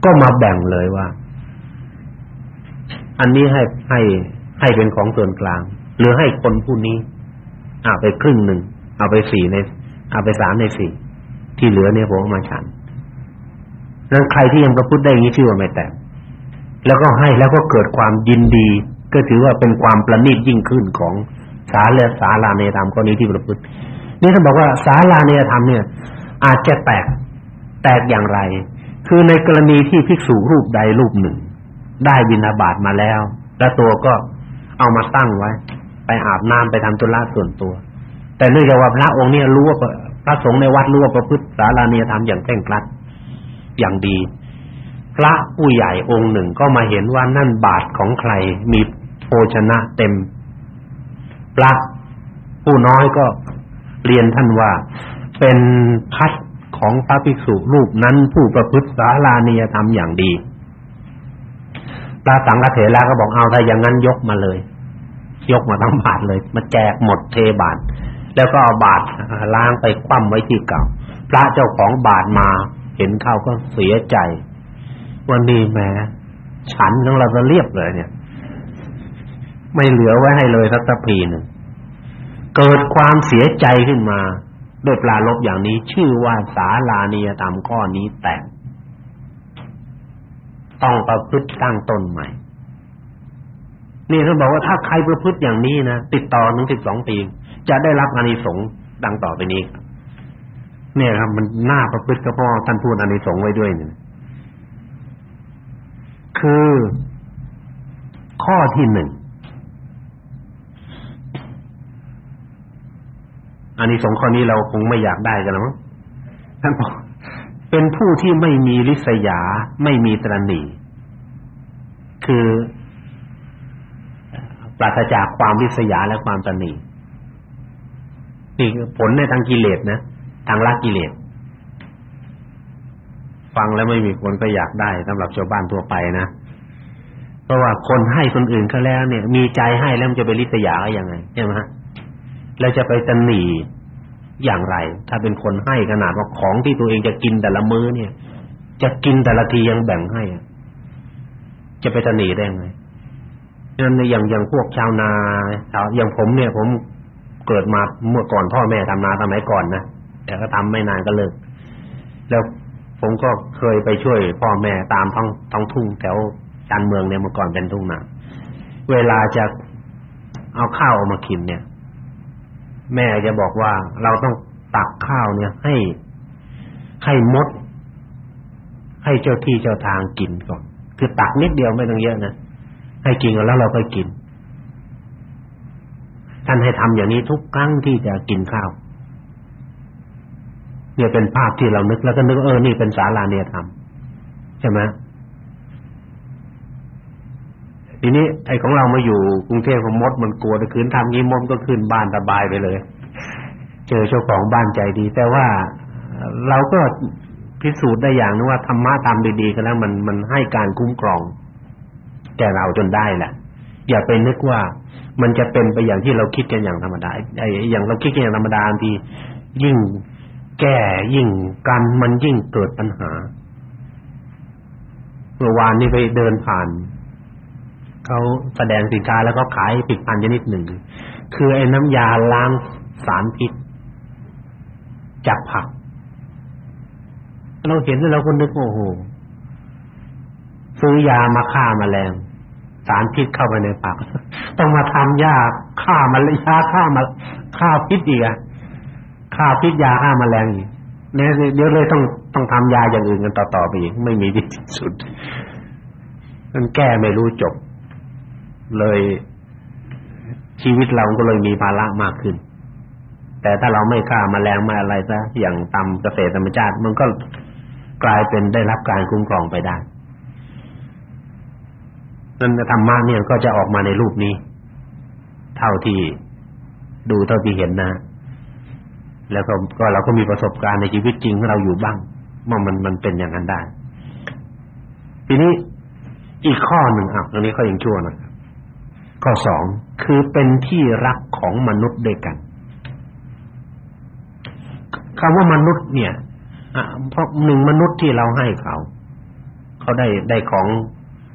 ก็มาแบ่งเลยว่า อันนี้ให้ให้ให้เป็นของส่วนกลาง หรือให้คนผู้นี้เอาไปครึ่งหนึ่งเอาไปสี่ในเอาไปสามในสี่ที่เหลือเนี่ยผมมาฉันนั้นใครที่ยังประพฤติได้อย่างนี้ชื่อว่าไม่แต่แล้วก็ให้แล้วก็เกิดความยินดี ก็ถือว่าเป็นความประณีตยิ่งขึ้นของสาเลสาลาเนธรรมกรณีที่ประพฤตินี่ท่านบอกว่าสาลาเนธรรมเนี่ย อาจจะแตกแตกอย่างไร คือในกรณีที่ภิกษุรูปใดรูปหนึ่ง ได้บิณฑบาตมาแล้ว แล้วตัวก็เอามาตั้งไว้ ไปอาบน้ำไปทำธุระส่วนตัว แต่เนื่องจากว่าพระองค์เนี่ยรู้ว่าพระสงฆ์ในวัดรู้ว่าประพฤติสาลาเนธรรมอย่างเคร่งครัดอย่างดี พระผู้ใหญ่องค์หนึ่งก็มาเห็นว่านั่นบาตรของใครมีโภชนะเต็ม พระผู้น้อยก็เรียนท่านว่าเป็นพัดของพระภิกษุรูปนั้นผู้ประพฤติสาลานิยธรรมอย่างดี พระสังฆเถระก็บอกเอาถ้าอย่างนั้นยกมาเลย ยกมาทั้งบาทเลย มาแจกหมดเทบาท แล้วก็เอาบาทล้างไปคว่ำไว้ที่เก่าพระเจ้าของบาทมาเห็นเข้าก็เสียใจวันนี้แม้ฉันของเราจะเรียบเลยเนี่ย ไม่เหลือไว้ให้เลยสักตะพีหนึ่งเกิดความเสียใจขึ้นมาโดยปลาลบอย่างนี้ชื่อว่าสาลานิยธรรมข้อนี้แตก ต้องประพฤติตั้งตนใหม่นี่เขาบอกว่าถ้าใครประพฤติอย่างนี้นะติดต่อถึงสิบสองปีจะได้รับอานิสงส์ดังต่อไปนี้เนี่ยครับ มันหน่าประพฤติก็พราะท่านพูดอานิสงส์ไว้ด้วยเนี่ยคือข้อที่หนึ่งอันนี้สองข้อนี้เราคงไม่อยากได้กันแล้วมั้งท่านบอก เป็นผู้ที่ไม่มีริษยา ไม่มีตรณีคือปราศจากความริษยาและความตรณีนี่ผลในทางกิเลสนะ ทางละกิเลสฟังแล้วไม่มีคนก็อยากได้สำหรับชาวบ้านทั่วไปนะเพราะว่าคนให้คนอื่นเขาแล้วเนี่ย มีใจให้แล้วมันจะไปริษยายังไงใช่ไหมฮะแล้วจะไปตนี อย่างไร ถ้าเป็นคนให้ขนาดว่าของที่ตัวเองจะกินแต่ละมื้อเนี่ย จะกินแต่ละทียังแบ่งให้จะไปตนีได้ไงนั่นอย่างอย่างพวกชาวนาชาวอย่างผมเนี่ย ผมเกิดมาเมื่อก่อนพ่อแม่ทำนาสมัยก่อนนะแต่ก็ทำไม่นานก็เลิกแล้วผมก็เคยไปช่วยพ่อแม่ตามท้องท้องทุ่งแถวชานเมืองเนี่ยเมื่อก่อนเป็นทุ่งนาเวลาจะเอาข้าวออกมากินเนี่ย แม่จะบอกว่าเราต้องตักข้าวเนี่ย ให้ให้มด ให้เจ้าที่เจ้าทางกินก่อน คือตักนิดเดียวไม่ต้องเยอะนะให้กินแล้วเราก็กินท่านให้ทำอย่างนี้ทุกครั้งที่จะกินข้าว เนี่ยเป็นภาพที่เรานึกแล้วก็นึกเออนี่เป็นศาลาเนี่ยทำใช่ไหม ทีนี้ไอ้ของเรามาอยู่กรุงเทพมดมันกลัวถ้าคืนทำงี้มดก็ขึ้นบ้านสบายไปเลย เจอเจ้าของบ้านใจดี แต่ว่าเราก็พิสูจน์ได้อย่างนึงว่าธรรมะทำดีๆกันแล้วมันมันให้การคุ้มครองแก่เราจนได้แหละอย่าไปนึกว่ามันจะเป็นไปอย่างที่เราคิดกันอย่างธรรมดาไอ้อย่างเราคิดกันอย่างธรรมดาทียิ่งแก้ยิ่งกันมันยิ่งเกิดปัญหาเมื่อวานนี้ไปเดินผ่าน เขาแสดงสินค้าแล้วก็ขายผลิตภัณฑ์ชนิดหนึ่ง คือไอ้น้ำยาล้างสารพิษจากผัก เราเห็นแล้วเราก็นึกโอ้โหซื้อยามาฆ่าแมลงสารพิษเข้าไปในปากต้องมาทำยาฆ่ามันยาฆ่ามาฆ่าพิษอีกอะฆ่าพิษยาฆ่าแมลงอีกเนี่ยเดี๋ยวเลยต้องต้องทำยาอย่างอื่นกันต่อๆไปอีกไม่มีที่สุด มันแก้ไม่รู้จบ เลยชีวิตเราก็เลยมีภาระมากขึ้น แต่ถ้าเราไม่ฆ่าแมลงไม่อะไรซะอย่างตามเกษตรธรรมชาติ มันก็กลายเป็นได้รับการคุ้มครองไปได้นั่นธรรมะเนี่ยก็จะออกมาในรูปนี้ เท่าที่ดูเท่าที่เห็นนะ แล้วก็ก็เราก็มีประสบการณ์ในชีวิตจริงของเราอยู่บ้างว่ามันมันเป็นอย่างนั้นได้ ทีนี้อีกข้อหนึ่งอะตรงนี้เขายังชั่วนะ ข้อสองคือเป็นที่รักของมนุษย์ด้วยกันคำว่ามนุษย์เนี่ยเพราะหนึ่งมนุษย์ที่เราให้เขา เขาได้ได้ของ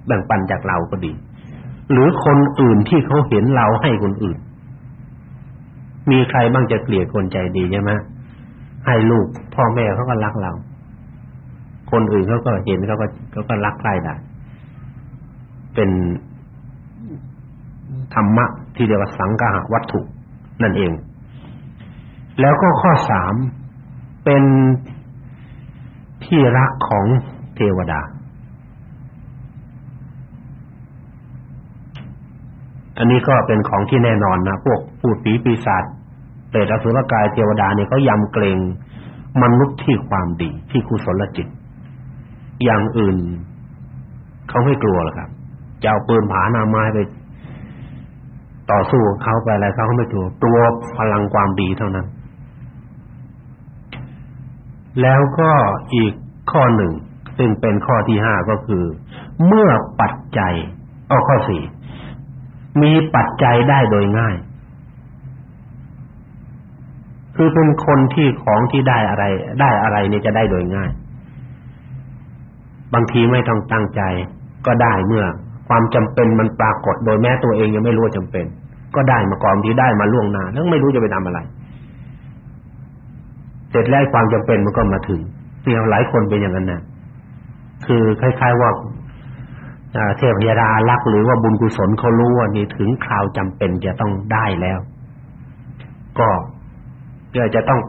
แบ่งปันจากเราก็ดี หรือคนอื่นที่เขาเห็นเราให้คนอื่น มีใครบ้างจะเกลียดคนใจดีใช่ไหมให้ลูก พ่อแม่เขาก็รักเรา คนอื่นเขาก็เห็นเขาก็เขาก็รักใครได้เป็น ธรรมะที่เรียกว่าสังฆะวัตถุนั่นเอง แล้วก็ข้อสามเป็นที่รักของเทวดา อันนี้ก็เป็นของที่แน่นอนนะพวกผู้ผีปีศาจเปรตอสุรกายเทวดาเนี่ยเขายำเกรงมนุษย์ที่ความดีที่กุศลจิต อย่างอื่นเขาไม่กลัวหรอกครับจะเอาปืนผาหน้าไม้ไป ต่อสู้เขาไปอะไรเขาไม่กลัวตัวพลังความดีเท่านั้น แล้วก็อีกข้อหนึ่งซึ่งเป็นข้อที่ห้าก็คือ เมื่อปัจจัยอ้อข้อสี่มีปัจจัยได้โดยง่าย คือเป็นคนที่ของที่ได้อะไร ได้อะไรนี่จะได้โดยง่าย บางทีไม่ต้องตั้งใจก็ได้เมื่อ ความจำเป็นมันปรากฏโดยแม้ตัวเองยังไม่รู้จำเป็น ก็ได้มาก่อนที่ได้มาล่วงหน้าแล้วไม่รู้จะไปทำอะไร เสร็จแล้วความจำเป็นมันก็มาถึงเี่หลายคนเป็นอย่างนั้นนะคือคล้าย ๆว่าเทพยดารักหรือว่าบุญกุศลเขารู้ว่านี่ถึงคราวจำเป็นจะต้องได้แล้ว ก็ก็จะต้อง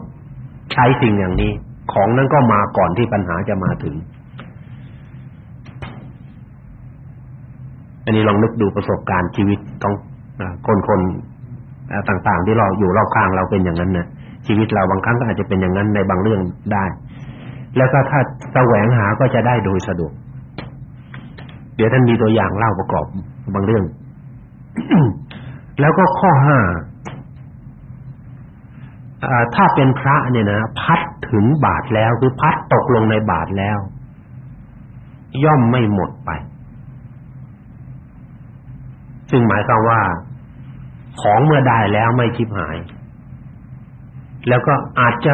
ใช้สิ่งอย่างนี้ ของนั้นก็มาก่อนที่ปัญหาจะมาถึง อันนี้ลองนึกดูประสบการณ์ชีวิตต้องคนๆต่างๆ ที่เราอยู่รอบข้างเราเป็นอย่างนั้นนะชีวิตเราบางครั้งก็อาจจะเป็นอย่างนั้นในบางเรื่องได้ แล้วก็ถ้าแสวงหาก็จะได้โดยสะดวก เดี๋ยวท่านมีตัวอย่างเล่าประกอบบางเรื่อง แล้วก็ข้อห้าถ้าเป็นพระเนี่ยนะพัดถึงบาทแล้วคือพัดตกลงในบาทแล้ว ย่อมไม่หมดไป ซึ่งหมายความว่าของเมื่อได้แล้วไม่ชิบหาย แล้วก็อาจจะ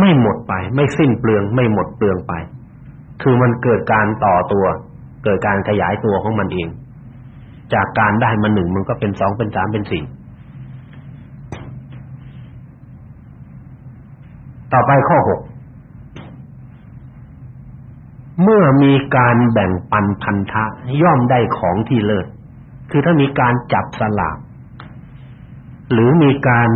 ไม่หมดไป ไม่สิ้นเปลือง ไม่หมดเปลืองไป คือมันเกิดการต่อตัว เกิดการขยายตัวของมันเอง จากการได้มาหนึ่งมันก็เป็นสองเป็นสามเป็นสี่ต่อไปข้อหกเมื่อมีการแบ่งปันพันธะย่อมได้ของที่เลิศ คือถ้ามีการจับสลากหรือมีการ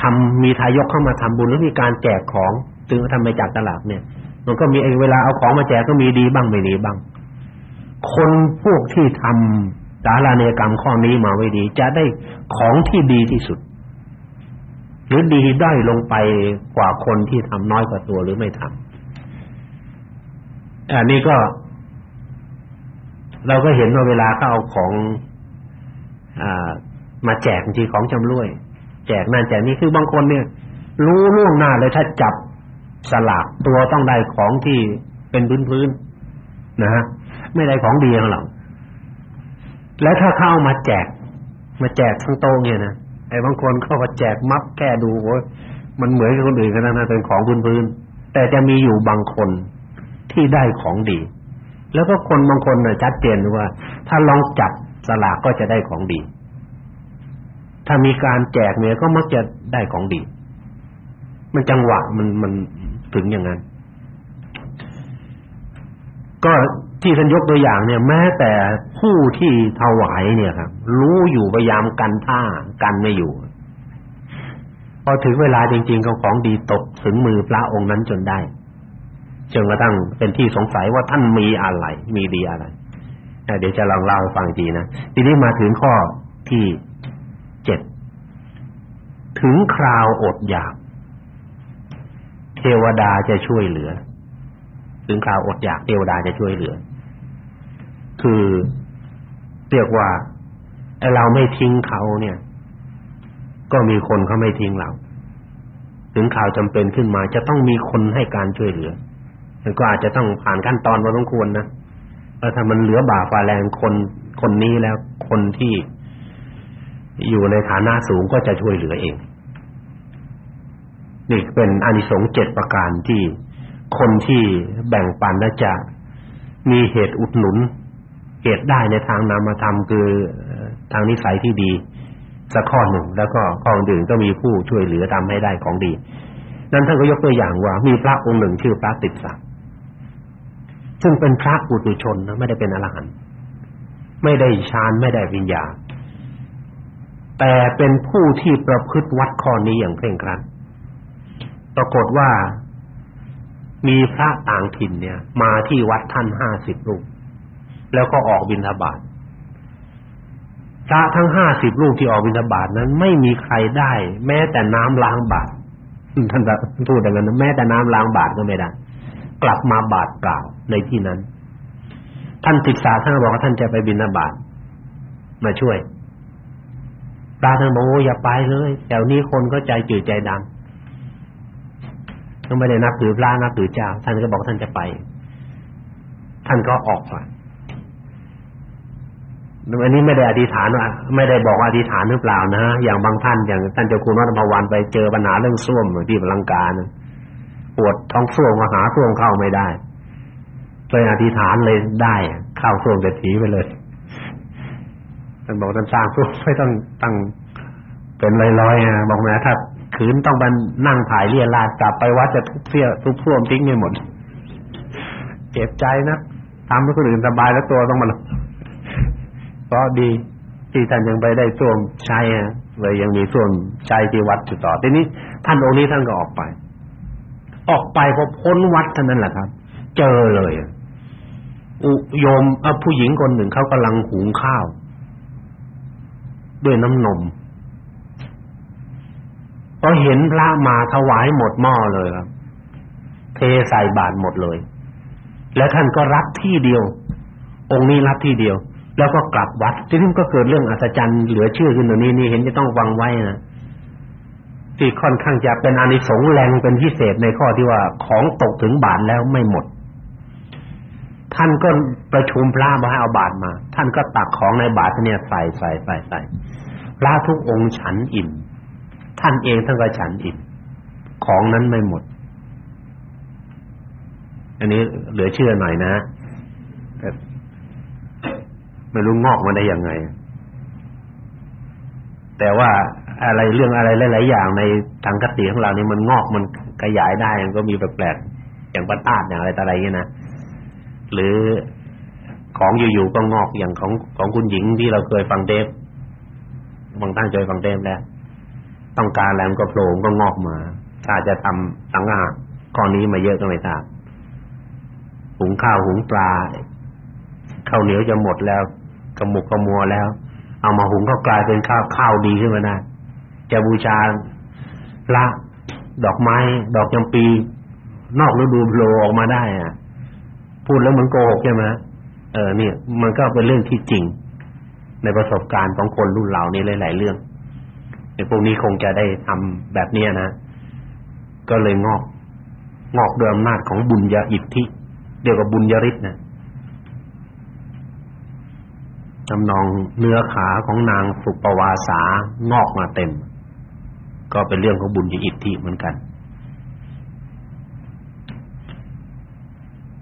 ทำมีทายกเข้ามาทำบุญหรือมีการแจกของถึงทำไปจากตลาดเนี่ย มันก็มีเวลาเอาของมาแจกก็มีดีบ้างไม่ดีบ้าง คนพวกที่ทำสาราเนกรรมข้อนี้มาไว้ดี จะได้ของที่ดีที่สุด หรือดีได้ลงไปกว่าคนที่ทำน้อยกว่าตัวหรือไม่ทำอันนี้ก็ เราก็เห็นว่าเวลาเขาเอาของอ่ามาแจกจริงของจำรวย แจกนั่นแจกนี่คือบางคนเนี่ย รู้ล่วงหน้าเลยถ้าจับสลากตัวต้องได้ของที่เป็นพื้นๆนะฮะไม่ได้ของดีของเราแล้วถ้าเข้ามาแจก มาแจกทั้งโต๊ะเนี่ยนะไอ้บางคนเขาก็แจกมับแก้ดูโอ้ยมันเหมือนกับคนอื่นกันนะเป็นของพื้นๆแต่จะมีอยู่บางคนที่ได้ของดี แล้วก็คนบางคนน่ะชัดเจนว่า ถ้าลองจับสลากก็จะได้ของดี ถ้ามีการแจกเนี่ยก็มักจะได้ของดี มันจังหวะมันมันถึงอย่างนั้น ก็ที่ท่านยกตัวอย่างเนี่ยแม้แต่ผู้ที่ถวายเนี่ยครับรู้อยู่พยายามกันท่ากันไม่อยู่ พอถึงเวลาจริงๆก็ของดีตกถึงมือพระองค์นั้นจนได้ จนกระทั่งเป็นที่สงสัยว่าท่านมีอะไร มีดีอะไรเดี๋ยวจะลองเล่าให้ฟังทีนะทีนี้มาถึงข้อที่เจ็ดถึงคราวอดอยาก เทวดาจะช่วยเหลือ ถึงคราวอดอยากเทวดาจะช่วยเหลือ คือเรียกว่าไอ้เราไม่ทิ้งเขาเนี่ย ก็มีคนเขาไม่ทิ้งเรา ถึงข่าวจำเป็นขึ้นมาจะต้องมีคนให้การช่วยเหลือ มันก็อาจจะต้องผ่านขั้นตอนพอสมควรนะแล้วถ้ามันเหลือบาฝ่าแรงคนคนนี้แล้วคนที่อยู่ในฐานะสูงก็จะช่วยเหลือเอง นี่เป็นอานิสงส์เจ็ดประการที่คนที่แบ่งปันและจะมีเหตุอุดหนุน เหตุได้ในทางนามธรรมคือทางนิสัยที่ดีสักข้อหนึ่ง แล้วก็ข้ออื่นก็มีผู้ช่วยเหลือทำให้ได้ของดี นั้นท่านก็ยกตัวอย่างว่า มีพระองค์หนึ่งชื่อพระติสสะ ซึ่งเป็นพระปุถุชนนะไม่ได้เป็นอรหันต์ไม่ได้ฌานไม่ได้วิญญาณแต่เป็นผู้ที่ประพฤติวัดข้อนี้อย่างเคร่งครัดปรากฏว่ามีพระต่างถิ่นเนี่ย มาที่วัดท่านห้าสิบรูป แล้วก็ออกบิณฑบาตพระทั้งห้าสิบรูปที่ออกบิณฑบาตนั้น ไม่มีใครได้ แม้แต่น้ำล้างบาตรท่านพูดอย่างนั้นแม้แต่น้ำล้างบาตรก็ไม่ได้ กลับมาบาตรเปล่า ในที่นั้น ท่านศึกษาท่านบอกว่าท่านจะไปบิณฑบาตมาช่วยพระท่านบอกโอ้อย่าไปเลยแถวนี้คนก็ใจจืดใจดำก็ไม่ได้นับถือพระนับถือเจ้า ท่านก็บอกท่านจะไป ท่านก็ออกมาอันนี้ไม่ได้อธิษฐานว่าไม่ได้บอกว่าอธิษฐานหรือเปล่านะอย่างบางท่านอย่างท่านเจ้าคุณวัดพวันไปเจอปัญหาเรื่องส้วมที่พลังกานะปวดท้องส้วมมาหาส้วมเข้าไม่ได้ เลยอธิษฐานเลยได้เข้าส้วมเศรษฐีไปเลยท่านบอกท่านสร้างส้วมไม่ต้องตั้งเป็นลอยๆอะบอกแม้ถ้าขืนต้องไปนั่งถ่ายเรียลาดกลับไปวัดจะทุบเสี้ยทุบส้วมทิ้งให้หมดเจ็บใจนะทำให้คนอื่นสบายแล้วตัวต้องมาเพราะดีที่ท่านยังไปได้ส้วมใช้เลยยังมีส้วมใช้ที่วัดอยู่ต่อทีนี้ ท่านองค์นี้ท่านก็ออกไป ออกไปพอพ้นวัดเท่านั้นแหละครับ เจอเลย อุยมอผู้หญิงคนหนึ่งเขากำลังหุงข้าว ด้วยน้ำนมพอเห็นพระมาถวายหมดหม้อเลยครับ เทใส่บาตรหมดเลย แล้วท่านก็รับที่เดียว องค์นี้รับที่เดียว แล้วก็กลับวัดที่นี้ก็เกิดเรื่องอัศจรรย์เหลือเชื่อขึ้นตรงนี้นี่เห็นจะต้องวังไว้นะที่ค่อนข้างจะเป็นอานิสงส์แรงเป็นพิเศษในข้อที่ว่าของตกถึงบาทแล้วไม่หมด ท่านก็ประชุมพระมาให้เอาบาทมา ท่านก็ตักของในบาทเนี่ยใส่ใส่ใส่ใส่พระทุกองค์ฉันอิ่มท่านเองท่านก็ฉันอิ่มของนั้นไม่หมด อันนี้เหลือเชื่อหน่อยนะไม่รู้งอกมาได้ยังไง แต่ว่าอะไรเรื่องอะไรหลายๆอย่างในทางคติของเรานี่มันงอกมันขยายได้มันก็มีแปลกๆอย่างปัตตาดอย่างอะไรต่ออะไรเงี้ยนะ หรือของอยู่ๆก็งอกอย่างของของคุณหญิงที่เราเคยฟังเทปบางท่านเคยฟังเทปแล้วต้องการแล้วก็โผล่ก็งอกมาถ้าจะทำสังอาข้อนี้มาเยอะก็ไม่ทราบหุงข้าวหุงปลาข้าวเหนียวจะหมดแล้วกระหมุกกระมัวแล้ว เอามาหุงก็กลายเป็นข้าวข้าวดีขึ้นมาได้จะบูชาพระดอกไม้ ดอกจำปี นอกฤดูโผล่ออกมาได้อะ พูดแล้วมันโกหกใช่ไหมเออเนี่ย มันก็เป็นเรื่องที่จริง ในประสบการณ์ของคนรุ่นเหล่านี้หลายๆเรื่องในพวกนี้คงจะได้ทำแบบเนี้ยนะก็เลยงอก งอกด้วยอำนาจของบุญญาอิทธิเรียกว่าบุญญาฤทธิ์นะทำนองเนื้อขาของนางสุปวาสางอกมาเต็ม ก็เป็นเรื่องของบุญญาอิทธิเหมือนกันเอ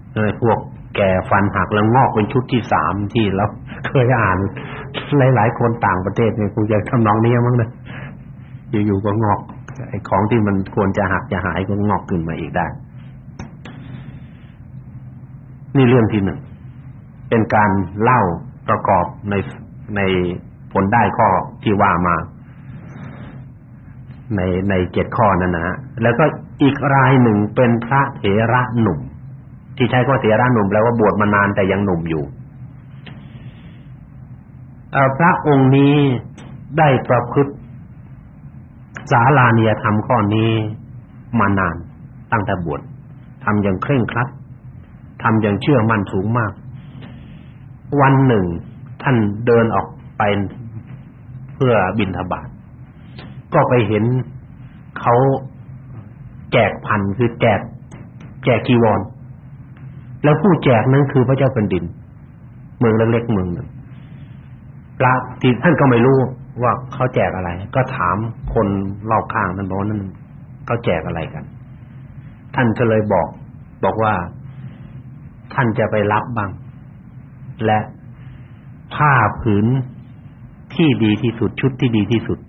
อ พวกแก่ฟันหักแล้วงอกเป็นชุดที่สามที่เราเคยอ่าน หลายๆคนต่างประเทศเนี่ยคงจะทำนองนี้มั้งนะอยู่ๆก็งอกไอ้ของที่มันควรจะหักจะหายก็งอกขึ้นมาอีกได้ นี่เรื่องที่หนึ่งเป็นการเล่าประกอบในในผลได้ข้อที่ว่ามา ในในเจ็ดข้อนั่นนะฮะแล้วก็อีกรายหนึ่งเป็นพระเถระหนุ่ม ที่ใช้ข้อเถระหนุ่มแปลว่าบวชมานานแต่ยังหนุ่มอยู่พระองค์นี้ได้ประพฤติสาลานียธรรมข้อนี้มานานตั้งแต่บวชทำอย่างเคร่งครัดทำอย่างเชื่อมั่นสูงมาก วันหนึ่ง ท่านเดินออกไปเพื่อบิณฑบาตก็ไปเห็นเขาแจกพันคือแจกแจกกีวร แล้วผู้แจกนั้นคือพระเจ้าแผ่นดิน เมืองเล็กๆเมืองหนึ่งพระที่ท่านก็ไม่รู้ว่าเขาแจกอะไร ก็ถามคนรอบข้างนั้นบอกนั่นเขาแจกอะไรกัน ท่านก็เลยบอก บอกว่า ท่านจะไปรับบ้าง และผ้าผืนที่ดีที่สุดชุดที่ดีที่สุด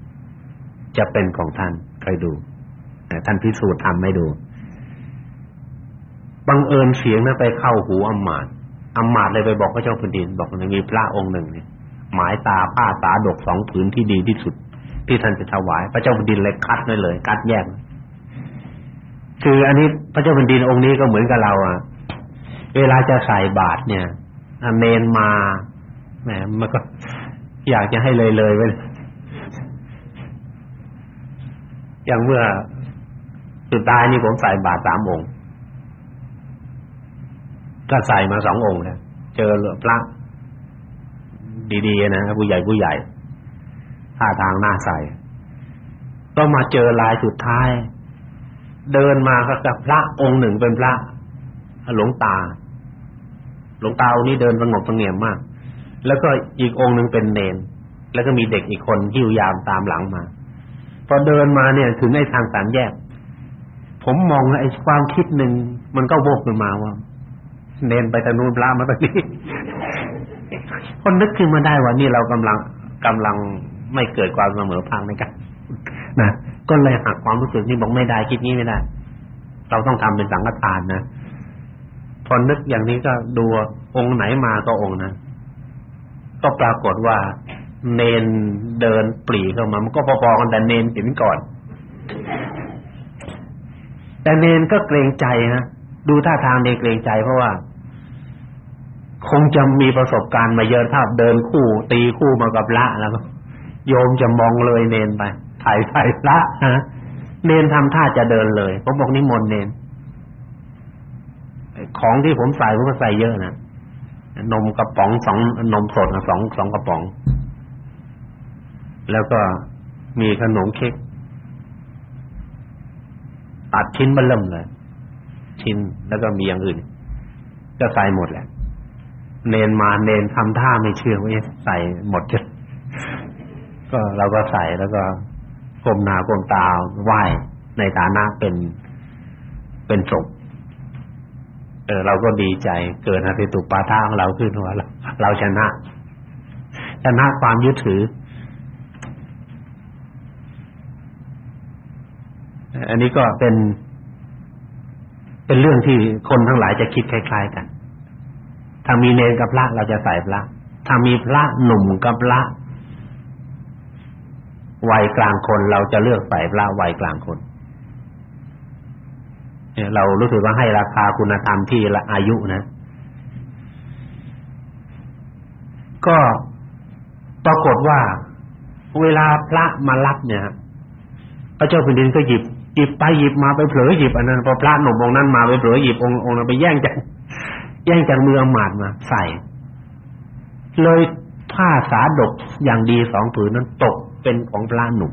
จะเป็นของท่านใครดู ท่านพิสูจน์ทำให้ดู บังเอิญเสียงนั้นไปเข้าหูอำมาตย์อำมาตย์เลยไปบอกพระเจ้าแผ่นดินบอกว่ามีพระองค์หนึ่งเนี่ยหมายตาผ้าสาดกสองผืนที่ดีที่สุด ที่ท่านจะถวาย พระเจ้าแผ่นดินเลยคัดไว้เลยคัดแยกคืออันนี้พระเจ้าแผ่นดินองค์นี้ก็เหมือนกับเราอะเวลาจะใส่บาตรเนี่ยเนนมาแหมมันก็อยากจะให้เลยเลยไปอย่างเมื่อสุดท้ายนี่ผมใส่บาตรสามองค์ ก็ใส่มาสององค์แล้วเจอพระดีๆนะผู้ใหญ่ผู้ใหญ่ท่าทางหน้าใสก็มาเจอลายสุดท้าย เดินมากับพระองค์หนึ่งเป็นพระหลวงตา หลวงตาองค์นี้เดินสงบสงเงียมมาก แล้วก็อีกองค์หนึ่งเป็นเนน แล้วก็มีเด็กอีกคนหิ้วยามตามหลังมา พอเดินมาเนี่ยถึงไอ้ทางสามแยก ผมมองไอ้ความคิดหนึ่งมันก็โวกขึ้นมาว่า เน้นไปทางนู้นพระมาตรงนี้คนนึกขึ้นมาได้ว่านี่เรากำลังกำลังไม่เกิดความเสมอภาคในกันนะก็เลยหักความรู้สึกนี่บอกไม่ได้คิดนี้ไม่ได้ เราต้องทำเป็นสังฆทานนะพอนึกอย่างนี้ก็ดูองค์ไหนมาก็องค์นั้นก็ปรากฏว่า เนนเดินปรีเข้ามา มันก็พอๆกันแต่เนนเห็นก่อน แต่เนนก็เกรงใจนะดูท่าทางเนเกรงใจเพราะว่า คงจะมีประสบการณ์มาเยอะถ้าเดินคู่ ตีคู่มากับพระแล้วโยมจะมองเลยเนนไปถ่ายใส่พระฮะเนนทำท่าจะเดินเลยผมบอกนิมนต์เนนของที่ผมใส่ผมก็ใส่เยอะนะนมกระป๋องสองนมสดสองสองกระป๋อง แล้วก็มีขนมเค้กตัดชิ้นบัลเริ่มเลยชิ้นแล้วก็มีอย่างอื่น ก็ใส่หมดแหละ เนนมาเนนทำท่าไม่เชื่อว่าใส่หมดจะก็เราก็ใส่แล้วก็ก้มหน้าก้มตาไหว้ในฐานะเป็นเป็นศพเออเราก็ดีใจเกิดอาทิตุปาทาของเราขึ้นว่าเราชนะ ชนะความยึดถือ อันนี้ก็เป็น เป็นเรื่องที่คนทั้งหลายจะคิดคล้าย ๆ กัน ถ้ามีเนรกับพระเราจะใส่พระ ถ้ามีพระหนุ่มกับพระวัยกลางคนเราจะเลือกใส่พระวัยกลางคนเนี่ยเรารู้สึกว่าให้ราคาคุณธรรมที่ละอายุนะ ก็ปรากฏว่า เวลาพระมารับเนี่ยพระเจ้าแผ่นดินก็หยิบหยิบไปหยิบมาไปเผลอหยิบอันนั้นพอพระหนุ่มองนั้นมาไปเผลอหยิบองค์องนั้นไปแย่งจาก ย่งจากมืออมาตมาใส่ เลยผ้าสาดกอย่างดีสองผืนนั้นตกเป็นของพระหนุ่ม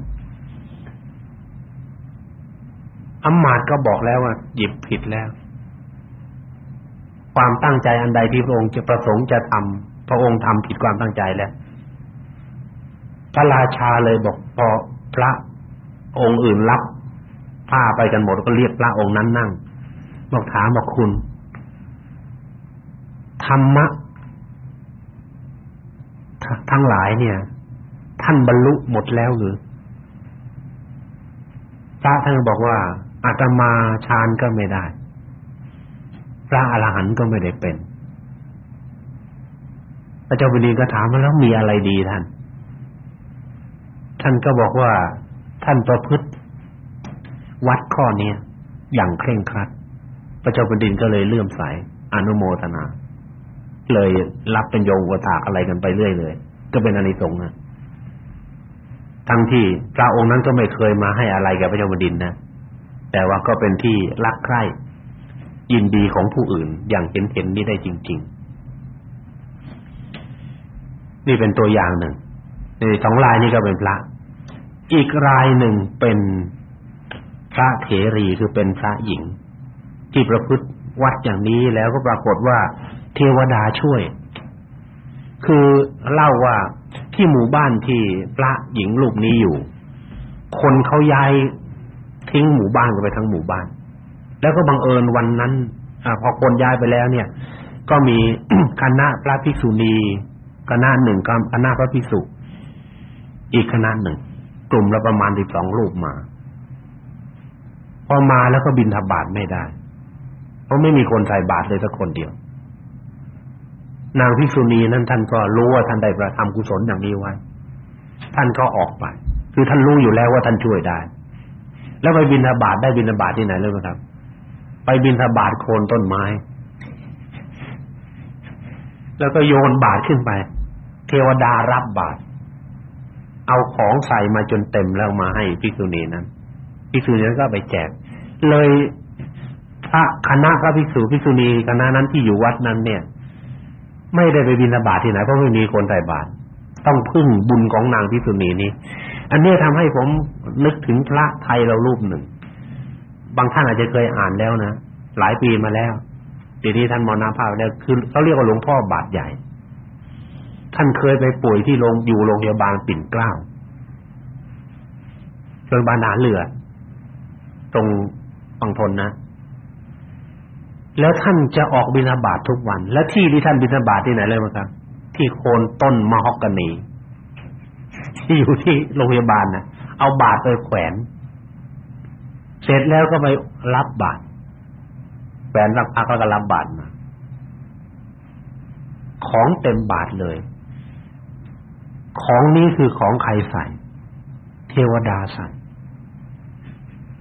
อมาตก็บอกแล้วว่า หยิบผิดแล้ว ความตั้งใจอันใดที่พระองค์จะประสงค์จะทำพระองค์ทำผิดความตั้งใจแล้ว พระราชาเลยบอกพอพระองค์อื่นรับผ้าไปกันหมดก็เรียกพระองค์นั้นนั่งบอกถามบอกคุณ รรมะทั้งหลายเนี่ย ท่านบรรลุหมดแล้วหรือพระท่านบอกว่าอาตมาฌานก็ไม่ได้ พระอรหันต์ก็ไม่ได้เป็น พระเจ้าแผ่นดินก็ถามว่าแล้วมีอะไรดีท่าน ท่านก็บอกว่าท่านประพฤติ วัดข้อนี้อย่างเคร่งครัด พระเจ้าแผ่นดินก็เลยเลื่อมใสอนุโมทนา เลยรับเป็นโยมวตาอะไรกันไปเรื่อยเลย ก็เป็นอานิสงส์นะทั้งที่พระองค์นั้นก็ไม่เคยมาให้อะไรแก่พระเจ้าแผ่นดินนะแต่ว่าก็เป็นที่รักใคร่ยินดีของผู้อื่นอย่างเห็นเห็นนี้ได้จริง ๆ นี่เป็นตัวอย่างหนึ่งในสองรายนี้ก็เป็นพระ อีกรายหนึ่งเป็นพระเถรีคือเป็นพระหญิง ที่ประพฤติวัดอย่างนี้แล้วก็ปรากฏว่า เทวดาช่วย คือเล่าว่าที่หมู่บ้านที่พระหญิงรูปนี้อยู่ คนเขาย้ายทิ้งหมู่บ้านกันไปทั้งหมู่บ้าน แล้วก็บังเอิญวันนั้นอพอคนย้ายไปแล้วเนี่ย ก็มีคณะพระภิกษุณีคณะหนึ่งคณะพระภิกษุอีกคณะหนึ่ง กลุ่มละประมาณสิบสองรูปมา พอมาแล้วก็บินทบาทไม่ได้ เพราะไม่มีคนใส่บาตรเลยสักคนเดียว นางภิกษุณีนั้นท่านก็รู้ว่าท่านได้กระทำกุศลอย่างนี้ไว้ ท่านก็ออกไป คือท่านรู้อยู่แล้วว่าท่านช่วยได้ แล้วไปบิณฑบาตได้บิณฑบาตที่ไหนเลยครับ ไปบิณฑบาตโคนต้นไม้ แล้วก็โยนบาตรขึ้นไป เทวดารับบาตรเอาของใส่มาจนเต็มแล้วมาให้ภิกษุณีนั้นภิกษุณีนั้นก็ไปแจก เลยพระคณะพระภิกษุภิกษุณีคณะนั้นที่อยู่วัดนั้นเนี่ย ไม่ได้ไปบิณฑบาตที่ไหนเพราะไม่มีคนใส่บาตรต้องพึ่งบุญของนางพิสุณีนี้ อันนี้ทำให้ผมนึกถึงพระไทยเรารูปหนึ่ง บางท่านอาจจะเคยอ่านแล้วนะหลายปีมาแล้วปีนี้ท่านมรณภาพแล้วคือเขาเรียกว่าหลวงพ่อบาทใหญ่ ท่านเคยไปป่วยที่โรงอยู่โรงพยาบาลปิ่นเกล้าโรงพยาบาลทหาเรือ ตรงฝั่งทนนะ แล้วท่านจะออกบิณฑบาตทุกวัน และที่ที่ท่านบิณฑบาตที่ไหนเลยมั้งครับ ที่โคนต้นมะฮอกกานีที่อยู่ที่โรงพยาบาลน่ะ เอาบาตรไปแขวน เสร็จแล้วก็ไปรับบาตรแขวนสักพักแล้วก็รับบาตรมาของเต็มบาตรเลย ของนี้คือของใครใส่ เทวดาใส่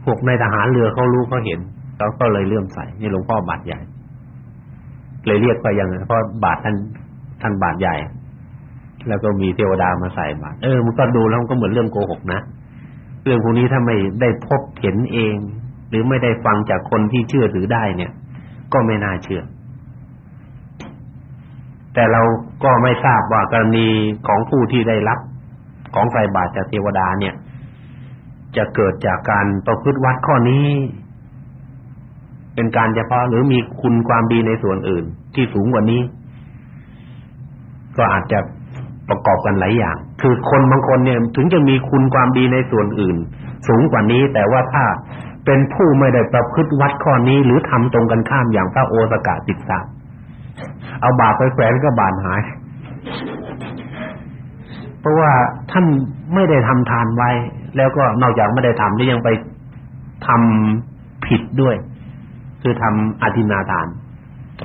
พวกในทหารเรือเขารู้เขาเห็น เขาก็เลยเลื่อมใสนี่หลวงพ่อบาทใหญ่ เลยเรียกไปอย่างนั้นเพราะบาทท่านท่านบาทใหญ่ แล้วก็มีเทวดามาใส่บาทเออมันก็ดูแล้วมันก็เหมือนเรื่องโกหกนะเรื่องพวกนี้ถ้าไม่ได้พบเห็นเอง หรือไม่ได้ฟังจากคนที่เชื่อถือได้เนี่ย ก็ไม่น่าเชื่อ แต่เราก็ไม่ทราบว่ากรณีของผู้ที่ได้รับ ของใส่บาตรจากเทวดาเนี่ย จะเกิดจากการประพฤติวัดข้อนี้ เป็นการเฉพาะหรือมีคุณความดีในส่วนอื่น ที่สูงกว่านี้ ก็อาจจะประกอบกันหลายอย่าง คือคนบางคนเนี่ย ถึงจะมีคุณความดีในส่วนอื่น สูงกว่านี้ แต่ว่าถ้าเป็นผู้ไม่ได้ประพฤติวัดข้อนี้ หรือทำตรงกันข้ามอย่างพระโอสกะติดสาเอาบาปไปแขวนก็บานหาย เพราะว่าท่านไม่ได้ทำทานไว้ แล้วก็นอกจากไม่ได้ทำนี่ยังไปทำผิดด้วย คือทำอธินาทาน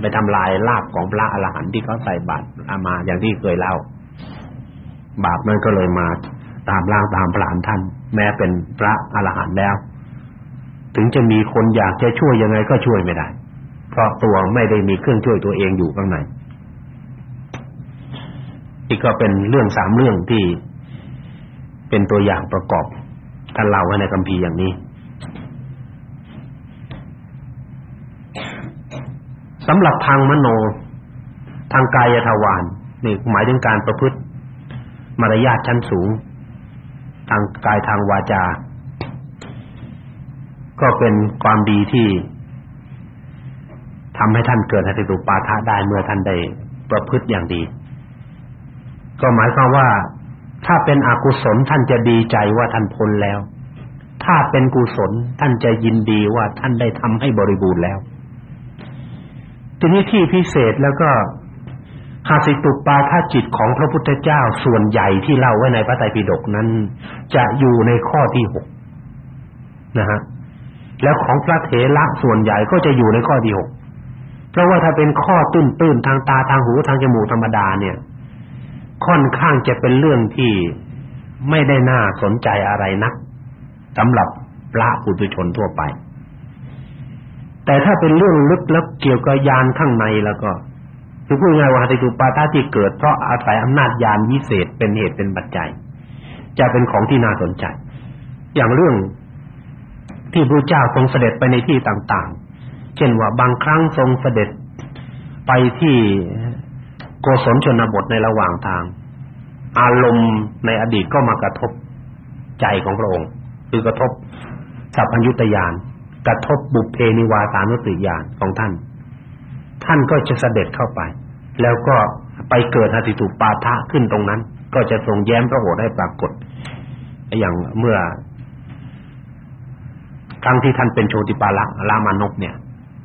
ไปทำลายลาบของพระอรหันต์ที่เขาใส่บาตรอามาอย่างที่เคยเล่า บาปนั้นก็เลยมาตามล่างตามผลานท่าน แม้เป็นพระอรหันต์แล้ว ถึงจะมีคนอยากจะช่วยยังไงก็ช่วยไม่ได้ เพราะตัวไม่ได้มีเครื่องช่วยตัวเองอยู่ข้างในนี่ก็เป็นเรื่องสามเรื่องที่เป็นตัวอย่างประกอบท่านเล่าไว้ในคัมภีร์อย่างนี้ สำหรับทางมโน ทางกายทวารนี่หมายถึงการประพฤติมารยาทชั้นสูง ทางกายทางวาจา ก็เป็นความดีที่ทำให้ท่านเกิดอติตุปาทะได้เมื่อท่านได้ประพฤติอย่างดี ก็หมายความว่า ถ้าเป็นอกุศลท่านจะดีใจว่าท่านพ้นแล้ว ถ้าเป็นกุศลท่านจะยินดีว่าท่านได้ทำให้บริบูรณ์แล้ว ทีนี้ที่พิเศษแล้วก็หาสิตุปาถ้าจิตของพระพุทธเจ้าส่วนใหญ่ที่เล่าไว้ในพระไตรปิฎกนั้น จะอยู่ในข้อที่หกนะฮะแล้วของพระเถระส่วนใหญ่ก็จะอยู่ในข้อที่หกเพราะว่าถ้าเป็นข้อตื้นๆทางตาทางหูทางจมูกธรรมดาเนี่ย ค่อนข้างจะเป็นเรื่องที่ไม่ได้น่าสนใจอะไรนักสำหรับพระปุถุชนทั่วไป แต่ถ้าเป็นเรื่องลึกลับเกี่ยวกับยานข้างในแล้วก็คือพูดง่ายว่าติตุปาทาที่เกิดเพราะอาศัยอำนาจยานวิเศษเป็นเหตุเป็นปัจจัย จะเป็นของที่น่าสนใจ อย่างเรื่องที่พระเจ้าทรงเสด็จไปในที่ต่างๆ เช่นว่าบางครั้งทรงเสด็จไปที่โกศลชนบทในระหว่างทาง อารมณ์ในอดีตก็มากระทบใจของพระองค์ คือกระทบสัพพัญญุตญาณ กระทบบุพเพนิวาสานุสติญาณของท่าน ท่านก็จะเสด็จเข้าไป แล้วก็ไปเกิดหติตุปาทะขึ้นตรงนั้น ก็จะทรงแย้มพระโอษฐ์ให้ปรากฏ อย่างเมื่อครั้งที่ท่านเป็นโชติปาละลามานพเนี่ย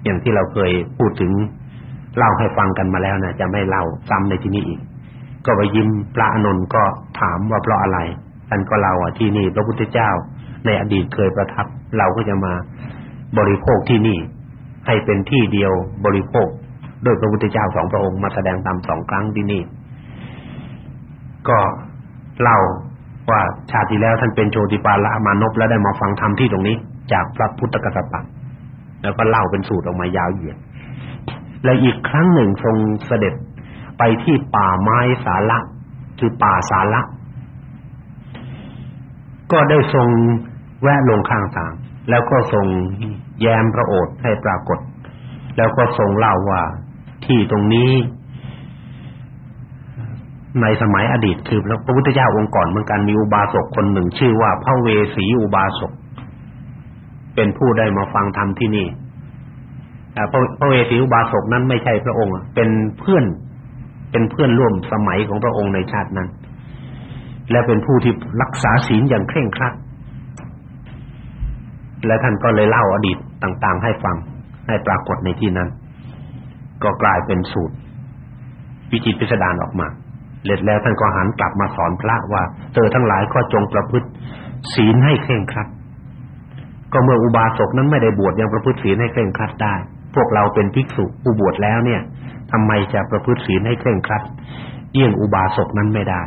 อย่างที่เราเคยพูดถึงเล่าให้ฟังกันมาแล้วนะจะไม่เล่าซ้ำในที่นี้อีก ก็ไปยิ้มพระอนุนก็ถามว่าเพราะอะไรท่านก็เล่าว่าที่นี่พระพุทธเจ้าในอดีตเคยประทับ เราก็จะมา บริโภคที่นี่ ให้เป็นที่เดียวบริโภคโดยพระพุทธเจ้าสองพระองค์มาแสดงธรรมสองครั้งที่นี่ ก็เล่าว่าชาติที่แล้วท่านเป็นโชติปาละมานพแล้วได้มาฟังธรรมที่ตรงนี้ จากพระพุทธกัสสปะแล้วก็เล่าเป็นสูตรออกมายาวเหยียดและอีกครั้งหนึ่งทรงเสด็จไปที่ป่าไม้สาระคือป่าสาระก็ได้ทรงแวะลงข้างทาง แล้วก็ทรงแย้มพระโอษฐ์ให้ปรากฏ แล้วก็ทรงเล่าว่าที่ตรงนี้ ในสมัยอดีตคือพระพุทธเจ้าองค์ก่อนเหมือนกันมีอุบาสกคนหนึ่ง ชื่อว่าพระเวสีอุบาสกเป็นผู้ได้มาฟังธรรมที่นี่พระพระเวสีอุบาสกนั้นไม่ใช่พระองค์ เป็นเพื่อน เป็นเพื่อนร่วมสมัยของพระองค์ในชาตินั้น และเป็นผู้ที่รักษาศีลอย่างเคร่งครัด และท่านก็เลยเล่าอดีตต่างๆ ให้ฟังให้ปรากฏในที่นั้น ก็กลายเป็นสูตร วิจิตพิสดารออกมาเสร็จแล้วท่านก็หันกลับมาสอนพระว่าเธอทั้งหลายก็จงประพฤติศีลให้เคร่งครัด ก็เมื่ออุบาสกนั้นไม่ได้บวชยังประพฤติศีลให้เคร่งครัดได้ พวกเราเป็นภิกษุผู้บวชแล้วเนี่ยทำไมจะประพฤติศีลให้เคร่งครัดเยี่ยงอุบาสกนั้นไม่ได้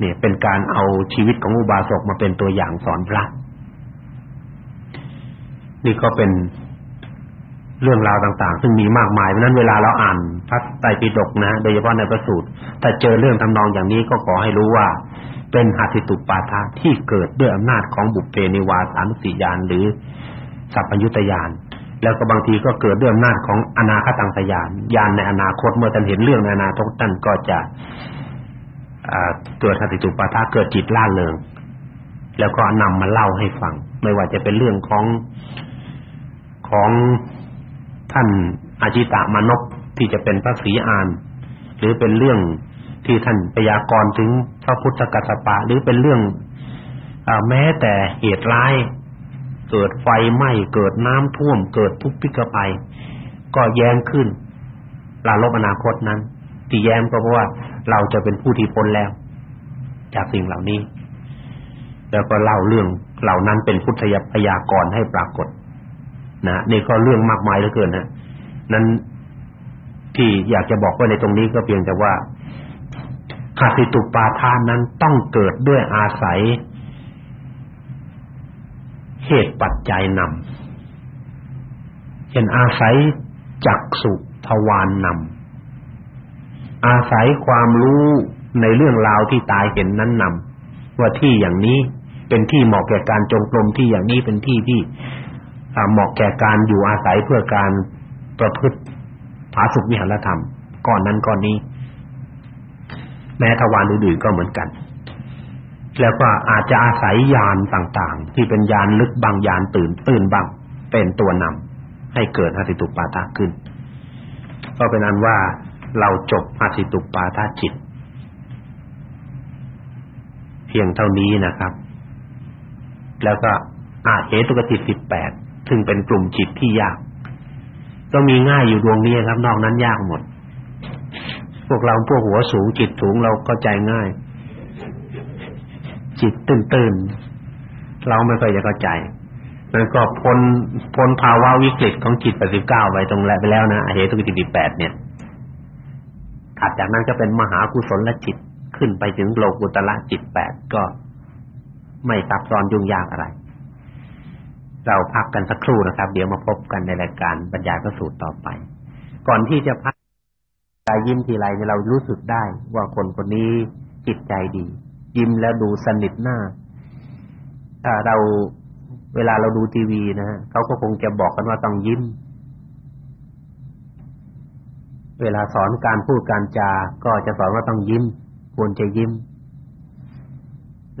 เนี่ยเป็นการเอาชีวิตของอุบาสกมาเป็นตัวอย่างสอนพระ นี่ก็เป็นเรื่องราวต่างๆ ซึ่งมีมากมายเพราะนั้นเวลาเราอ่านพระไตรปิฎกนะ โดยเฉพาะในพระสูตรถ้าเจอเรื่องทำนองอย่างนี้ก็ขอให้รู้ว่า เป็นหติตุปาทะที่เกิดด้วยอำนาจของบุพเพนิวาสานุสติญาณหรือสัพพยุตญาณแล้วก็บางทีก็เกิดด้วยอำนาจของอนาคตังสยานญาณในอนาคตเมื่อท่านเห็นเรื่องในอนาคตท่านก็จะเกิดหติตุปาทะเกิดจิตล่าเริงแล้วก็นำมาเล่าให้ฟัง ไม่ว่าจะเป็นเรื่องของ ของท่านอาจิตามนพที่จะเป็นพระศรีอาน หรือเป็นเรื่องที่ท่านพยากรณ์ถึงพระพุทธกัสสปะ หรือเป็นเรื่องอแม้แต่เหตุร้าย เกิดไฟไหม้เกิดน้ำท่วม เกิดทุกพิกภัยก็แย้มขึ้นลาลบอนาคตนั้น ที่แย้มก็เพราะว่าเราจะเป็นผู้ที่พ้นแล้ว จากสิ่งเหล่านี้ แล้วก็เล่าเรื่องเหล่านั้นเป็นพุทธพยากรณ์ให้ปรากฏ นะนี่ก็เรื่องมากมายเหลือเกินนะนั้นที่อยากจะบอกว่าในตรงนี้ก็เพียงแต่ว่าคติตุปาทานนั้นต้องเกิดด้วยอาศัย เหตุปัจจัยนำเช่นอาศัยจักสุทวานนำอาศัยความรู้ในเรื่องราวที่ตายเห็นนั้นนำว่าที่อย่างนี้เป็นที่เหมาะแก่การจงกรมที่อย่างนี้เป็นที่ที่ เหมาะแก่การอยู่อาศัยเพื่อการประพฤติผาสุขวิหารธรรมก่อนนั้นก่อนนี้ แม้ทวารอื่นๆก็เหมือนกัน แล้วก็อาจจะอาศัยญาณต่างๆ ที่เป็นญาณลึกบางญาณตื่นตื่นบางเป็นตัวนำให้เกิดหติตุปาทะขึ้น ก็เป็นอันว่าเราจบหติตุปาทะจิต เพียงเท่านี้นะครับ แล้วก็อาเหตุกจิตสิบแปด ซึ่งเป็นกลุ่มจิตที่ยาก ก็มีง่ายอยู่ดวงนี้ครับนอกนั้นยากหมด พวกเราพวกหัวสูงจิตสูงเราเข้าใจง่าย จิตตื่นๆเราไม่ค่อยจะเข้าใจมันก็พ้นพ้นภาวะวิกฤตของจิต89ไปตรงแล้วไปแล้วนะเหตุกจิต18เนี่ยถัดจากนั้นก็เป็นมหากุศลจิตขึ้นไปถึงโลกุตละจิต8ก็ไม่ซับซ้อนยุ่งยากอะไร เราพักกันสักครู่นะครับ เดี๋ยวมาพบกันในรายการบรรยายพระสูตรต่อไป ก่อนที่จะพักกายยิ้มทีไรเนี่ยเรารู้สึกได้ ว่าคนคนนี้จิตใจดี ยิ้มแล้วดูสนิทหน้าถ้าเราเวลาเราดูทีวีนะฮะเขาก็คงจะบอกกันว่าต้องยิ้ม เวลาสอนการพูดการจาก็จะสอนว่าต้องยิ้มควรจะยิ้ม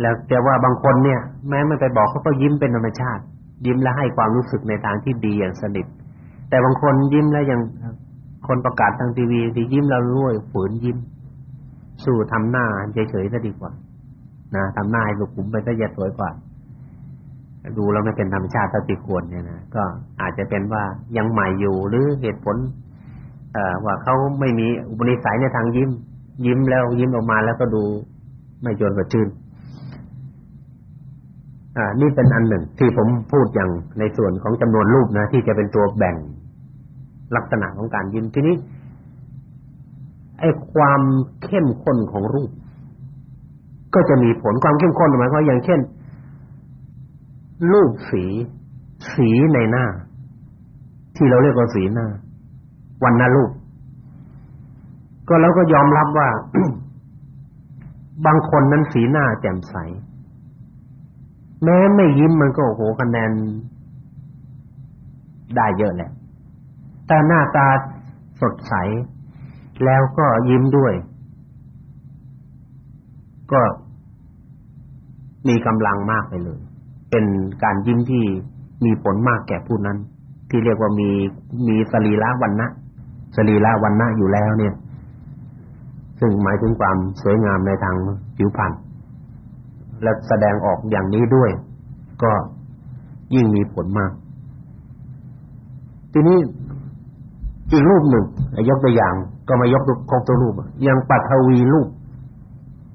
แล้วแต่ว่าบางคนเนี่ย แม้ไม่ไปบอกเขาก็ยิ้มเป็นธรรมชาติ ยิ้มแล้วให้ความรู้สึกในทางที่ดีอย่างสนิท แต่บางคนยิ้มแล้วยังคนประกาศทางทีวีที่ยิ้มแล้วรวยฝืนยิ้ม สู้ทำหน้าเฉยๆซะดีกว่า นะทำหน้าให้สุขุมไปซะจะสวยกว่าดูแล้วไม่เป็นธรรมชาติเท่าที่ควรเนี่ยนะก็อาจจะเป็นว่ายังใหม่อยู่หรือเหตุผล เอ่อว่าเขาไม่มีอุปนิสัยในทางยิ้ม ยิ้มแล้วยิ้มออกมาแล้วก็ดูไม่จนกระชื่น อ่านี่เป็นอันหนึ่งที่ผมพูดอย่างในส่วนของจำนวนรูปนะที่จะเป็นตัวแบ่งลักษณะของการยิ้มทีนี้ไอ้ความเข้มข้นของรูป ก็จะมีผลความเข้มข้นหมายความอย่างเช่น รูปสี สีในหน้า ที่เราเรียกว่าสีหน้าวันนารูป ก็เราก็ยอมรับว่า บางคนนั้นสีหน้าแจ่มใส แม้ไม่ยิ้มมันก็โอ้โหคะแนนได้เยอะแหละแต่หน้าตาสดใส แล้วก็ยิ้มด้วย ก็มีกำลังมากไปเลย เป็นการยิ้มที่มีผลมากแก่ผู้นั้น ที่เรียกว่ามีมีสรีระวันนะสรีระวันนะอยู่แล้วเนี่ย ซึ่งหมายถึงความสวยงามในทางผิวพรรณ และแสดงออกอย่างนี้ด้วย ก็ยิ่งมีผลมาก ทีนี้อีกรูปหนึ่งยกตัวอย่าง ก็มายกครบตัวรูปอย่างปัทวีรูป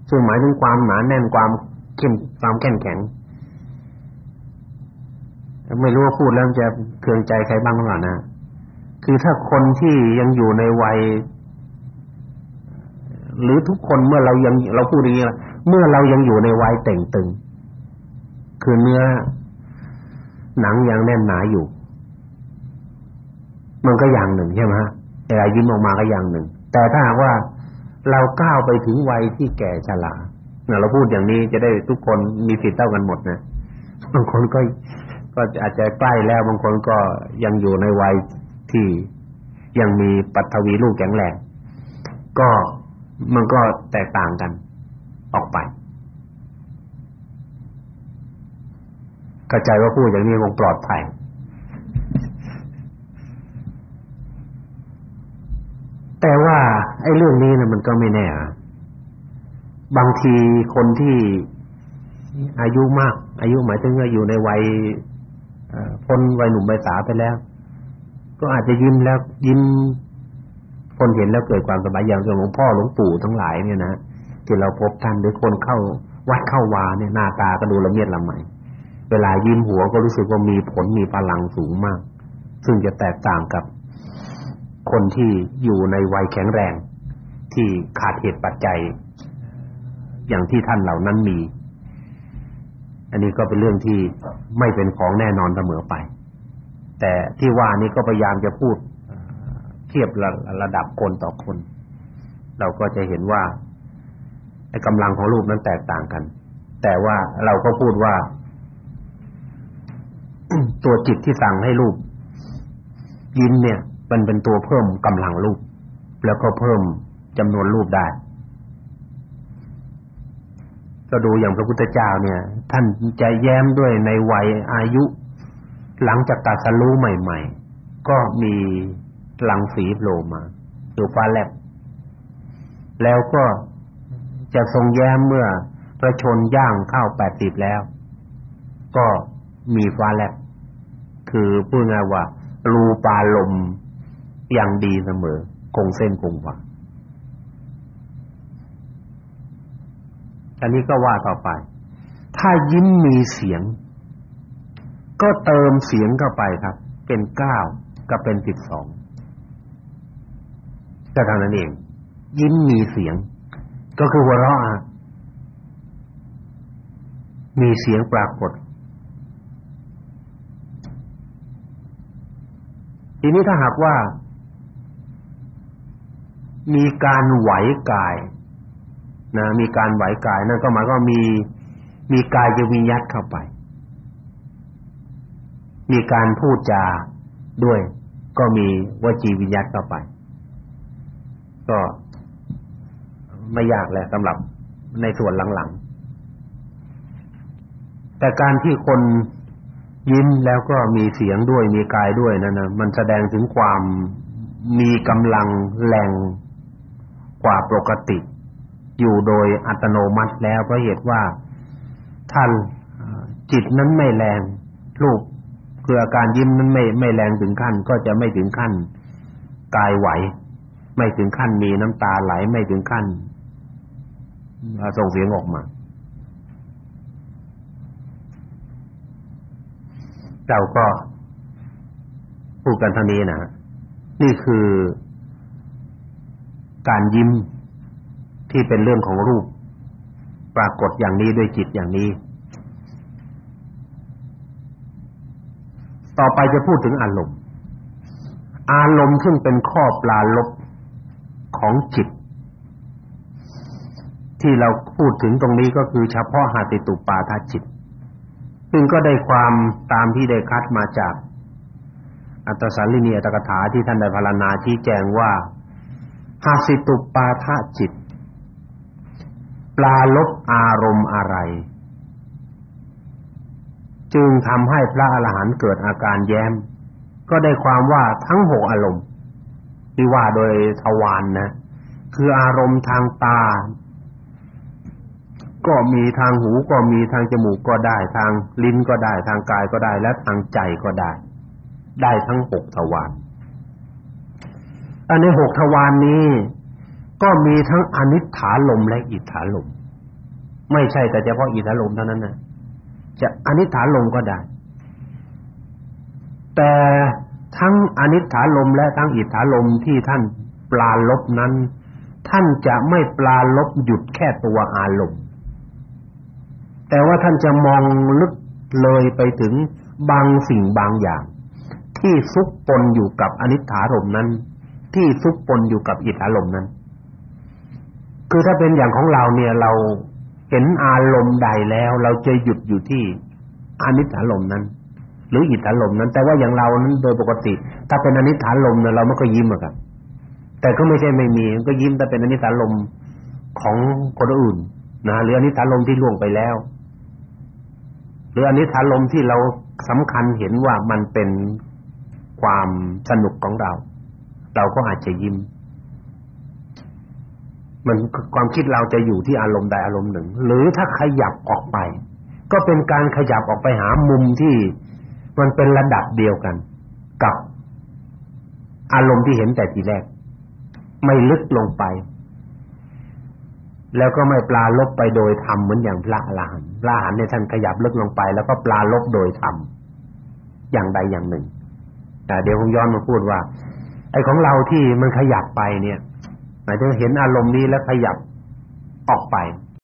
ซึ่งหมายถึงความหนาแน่นความเข้มความแข็งแข็งไม่รู้ว่าพูดแล้วจะเคืองใจใครบ้างหรือเปล่านะคือถ้าคนที่ยังอยู่ในวัย หรือทุกคนเมื่อเรายังเราพูดอย่างนี้ เมื่อเรายังอยู่ในวัยเต่งตึง คือเนื้อหนังยังแน่นหนาอยู่ มันก็อย่างหนึ่งใช่ไหมฮะแต่ยิ้มออกมาก็อย่างหนึ่ง แต่ถ้าหากว่าเราก้าวไปถึงวัยที่แก่ชราเราพูดอย่างนี้จะได้ทุกคนมีสิทธิ์เท่ากันหมดนะบางคนก็ก็อาจจะใกล้แล้วบางคนก็ยังอยู่ในวัยที่ยังมีปัทวีลูกแข็งแรงก็มันก็แตกต่างกัน ออกไปกระจายว่าพูดอย่างนี้คงปลอดภัยแต่ว่าไอ้เรื่องนี้นะมันก็ไม่แน่ บางทีคนที่อายุมาก อายุหมายถึงว่าอยู่ในวัยพ้นวัยหนุ่มวัยสาวไปแล้ว ก็อาจจะยิ้มแล้วยิ้มคนเห็นแล้วเกิดความสบายอย่างหลวงพ่อหลวงปู่ทั้งหลายเนี่ยนะ ที่เราพบท่านหรือคนเข้าวัดเข้าวาเนี่ยหน้าตาก็ดูละเมียดละไมเวลายิ้มหัวก็รู้สึกว่ามีผลมีพลังสูงมาก ซึ่งจะแตกต่างกับคนที่อยู่ในวัยแข็งแรง ที่ขาดเหตุปัจจัย อย่างที่ท่านเหล่านั้นมี อันนี้ก็เป็นเรื่องที่ไม่เป็นของแน่นอนเสมอไป แต่ที่ว่านี้ก็พยายามจะพูดเทียบระระดับคนต่อคน เราก็จะเห็นว่า กำลังของรูปนั้นแตกต่างกัน แต่ว่าเราก็พูดว่า ตัวจิตที่สั่งให้รูปยิ้มเนี่ย มันเป็นตัวเพิ่มกำลังรูป แล้วก็เพิ่มจำนวนรูปได้ก็ดูอย่างพระพุทธเจ้าเนี่ย ท่านใจแย้มด้วยในวัยอายุ หลังจากตัดสรู้ใหม่ ๆ ก็มีหลังสีโผล่มาอยู่ฟ้าแลบแล้วก็ จะทรงแย้มเมื่อประชนย่างเข้าแปดสิบแล้ว ก็มีฟ้าแลบคือพูดง่ายว่ารูปาลมอย่างดีเสมอ คงเส้นคงวาอันนี้ก็ว่าต่อไป ถ้ายิ้มมีเสียง ก็เติมเสียงเข้าไปครับ เป็นเก้ากับเป็นสิบสองก็เท่านั้นเอง ยิ้มมีเสียง ก็คือหัวเราะมีเสียงปรากฏทีนี้ถ้าหากว่า มีการไหวกายนะมีการไหวกายนั่นก็หมายว่ามีมีกายจะวิญญัตเข้าไป มีการพูดจาด้วย ก็มีวจีวิญญัตเข้าไป ก็ ไม่ยากแหละสำหรับในส่วนหลังๆ แต่การที่คนยิ้มแล้วก็มีเสียงด้วยมีกายด้วยนั่นนะมันแสดงถึงความมีกำลังแรงกว่าปกติ อยู่โดยอัตโนมัติแล้วเพราะเหตุว่าท่านจิตนั้นไม่แรงรูปคืออาการยิ้มนั้นไม่ไม่แรงถึงขั้น ก็จะไม่ถึงขั้นกายไหว ไม่ถึงขั้นมีน้ำตาไหลไม่ถึงขั้น ส่งเสียงออกมาเราก็พูดกันท่านี้นะนี่คือการยิ้มที่เป็นเรื่องของรูป ปรากฏอย่างนี้ด้วยจิตอย่างนี้ ต่อไปจะพูดถึงอารมณ์ อารมณ์ซึ่งเป็นข้อปลาลบของจิต ที่เราพูดถึงตรงนี้ก็คือเฉพาะหาติตุปาทจิต ซึ่งก็ได้ความตามที่ได้คัดมาจาก อัตตสาลินีอัตถกถาที่ท่านได้พรรณนาชี้แจงว่าหาสิตุปาทจิต ปลาลบอารมณ์อะไร จึงทำให้พระอรหันต์เกิดอาการแย้ม ก็ได้ความว่าทั้งหกอารมณ์ที่ว่าโดยทวารนนะคืออารมณ์ทางตา ก็มีทางหูก็มีทางจมูกก็ได้ทางลิ้นก็ได้ทางกายก็ได้และทางใจก็ได้ ได้ทั้งหกทวารอันในหกทวารนนี้ ก็มีทั้งอนิถาลมและอิทธาลมไม่ใช่แต่เฉพาะอิทธาลมเท่านั้นนะจะอนิถาลมก็ได้ แต่ทั้งอนิถาลมและทั้งอิทธาลมที่ท่านปลาลบนั้น ท่านจะไม่ปลาลบหยุดแค่ตัวอารมณ์ แต่ว่าท่านจะมองลึกเลยไปถึงบางสิ่งบางอย่าง ที่ซุกปนอยู่กับอนิถารมนั้น ที่ซุกปนอยู่กับอิทธาลมนั้น คือถ้าเป็นอย่างของเราเนี่ยเราเห็นอารมณ์ใดแล้ว เราจะหยุดอยู่ที่อนิจจารมณ์นั้น หรืออิทธารมณ์นั้น แต่ว่าอย่างเรานั้นโดยปกติ ถ้าเป็นอนิจจารมณ์เนี่ยเราไม่ก็ยิ้มอะครับแต่ก็ไม่ใช่ไม่มีก็ยิ้มแต่เป็นอนิจจารมณ์ของคนอื่นนะหรืออนิจจารมณ์ที่ล่วงไปแล้ว รืออนิจจารมณ์ที่เราสำคัญเห็นว่ามันเป็นความสนุกของเรา เราก็อาจจะยิ้ม มันความคิดเราจะอยู่ที่อารมณ์ใดอารมณ์หนึ่ง หรือถ้าขยับออกไป ก็เป็นการขยับออกไปหามุมที่มันเป็นระดับเดียวกัน กับอารมณ์ที่เห็นแต่ทีแรก ไม่ลึกลงไป แล้วก็ไม่ปลาลบไปโดยธรรมเหมือนอย่างพระอรหันต์พระอรหันต์เนี่ยท่านขยับลึกลงไป แล้วก็ปลาลบโดยธรรมอย่างใดอย่างหนึ่งแต่เดี๋ยวผมย้อนมาพูดว่า ไอ้ของเราที่มันขยับไปเนี่ยหมายถึงเห็นอารมณ์นี้แล้วขยับออกไป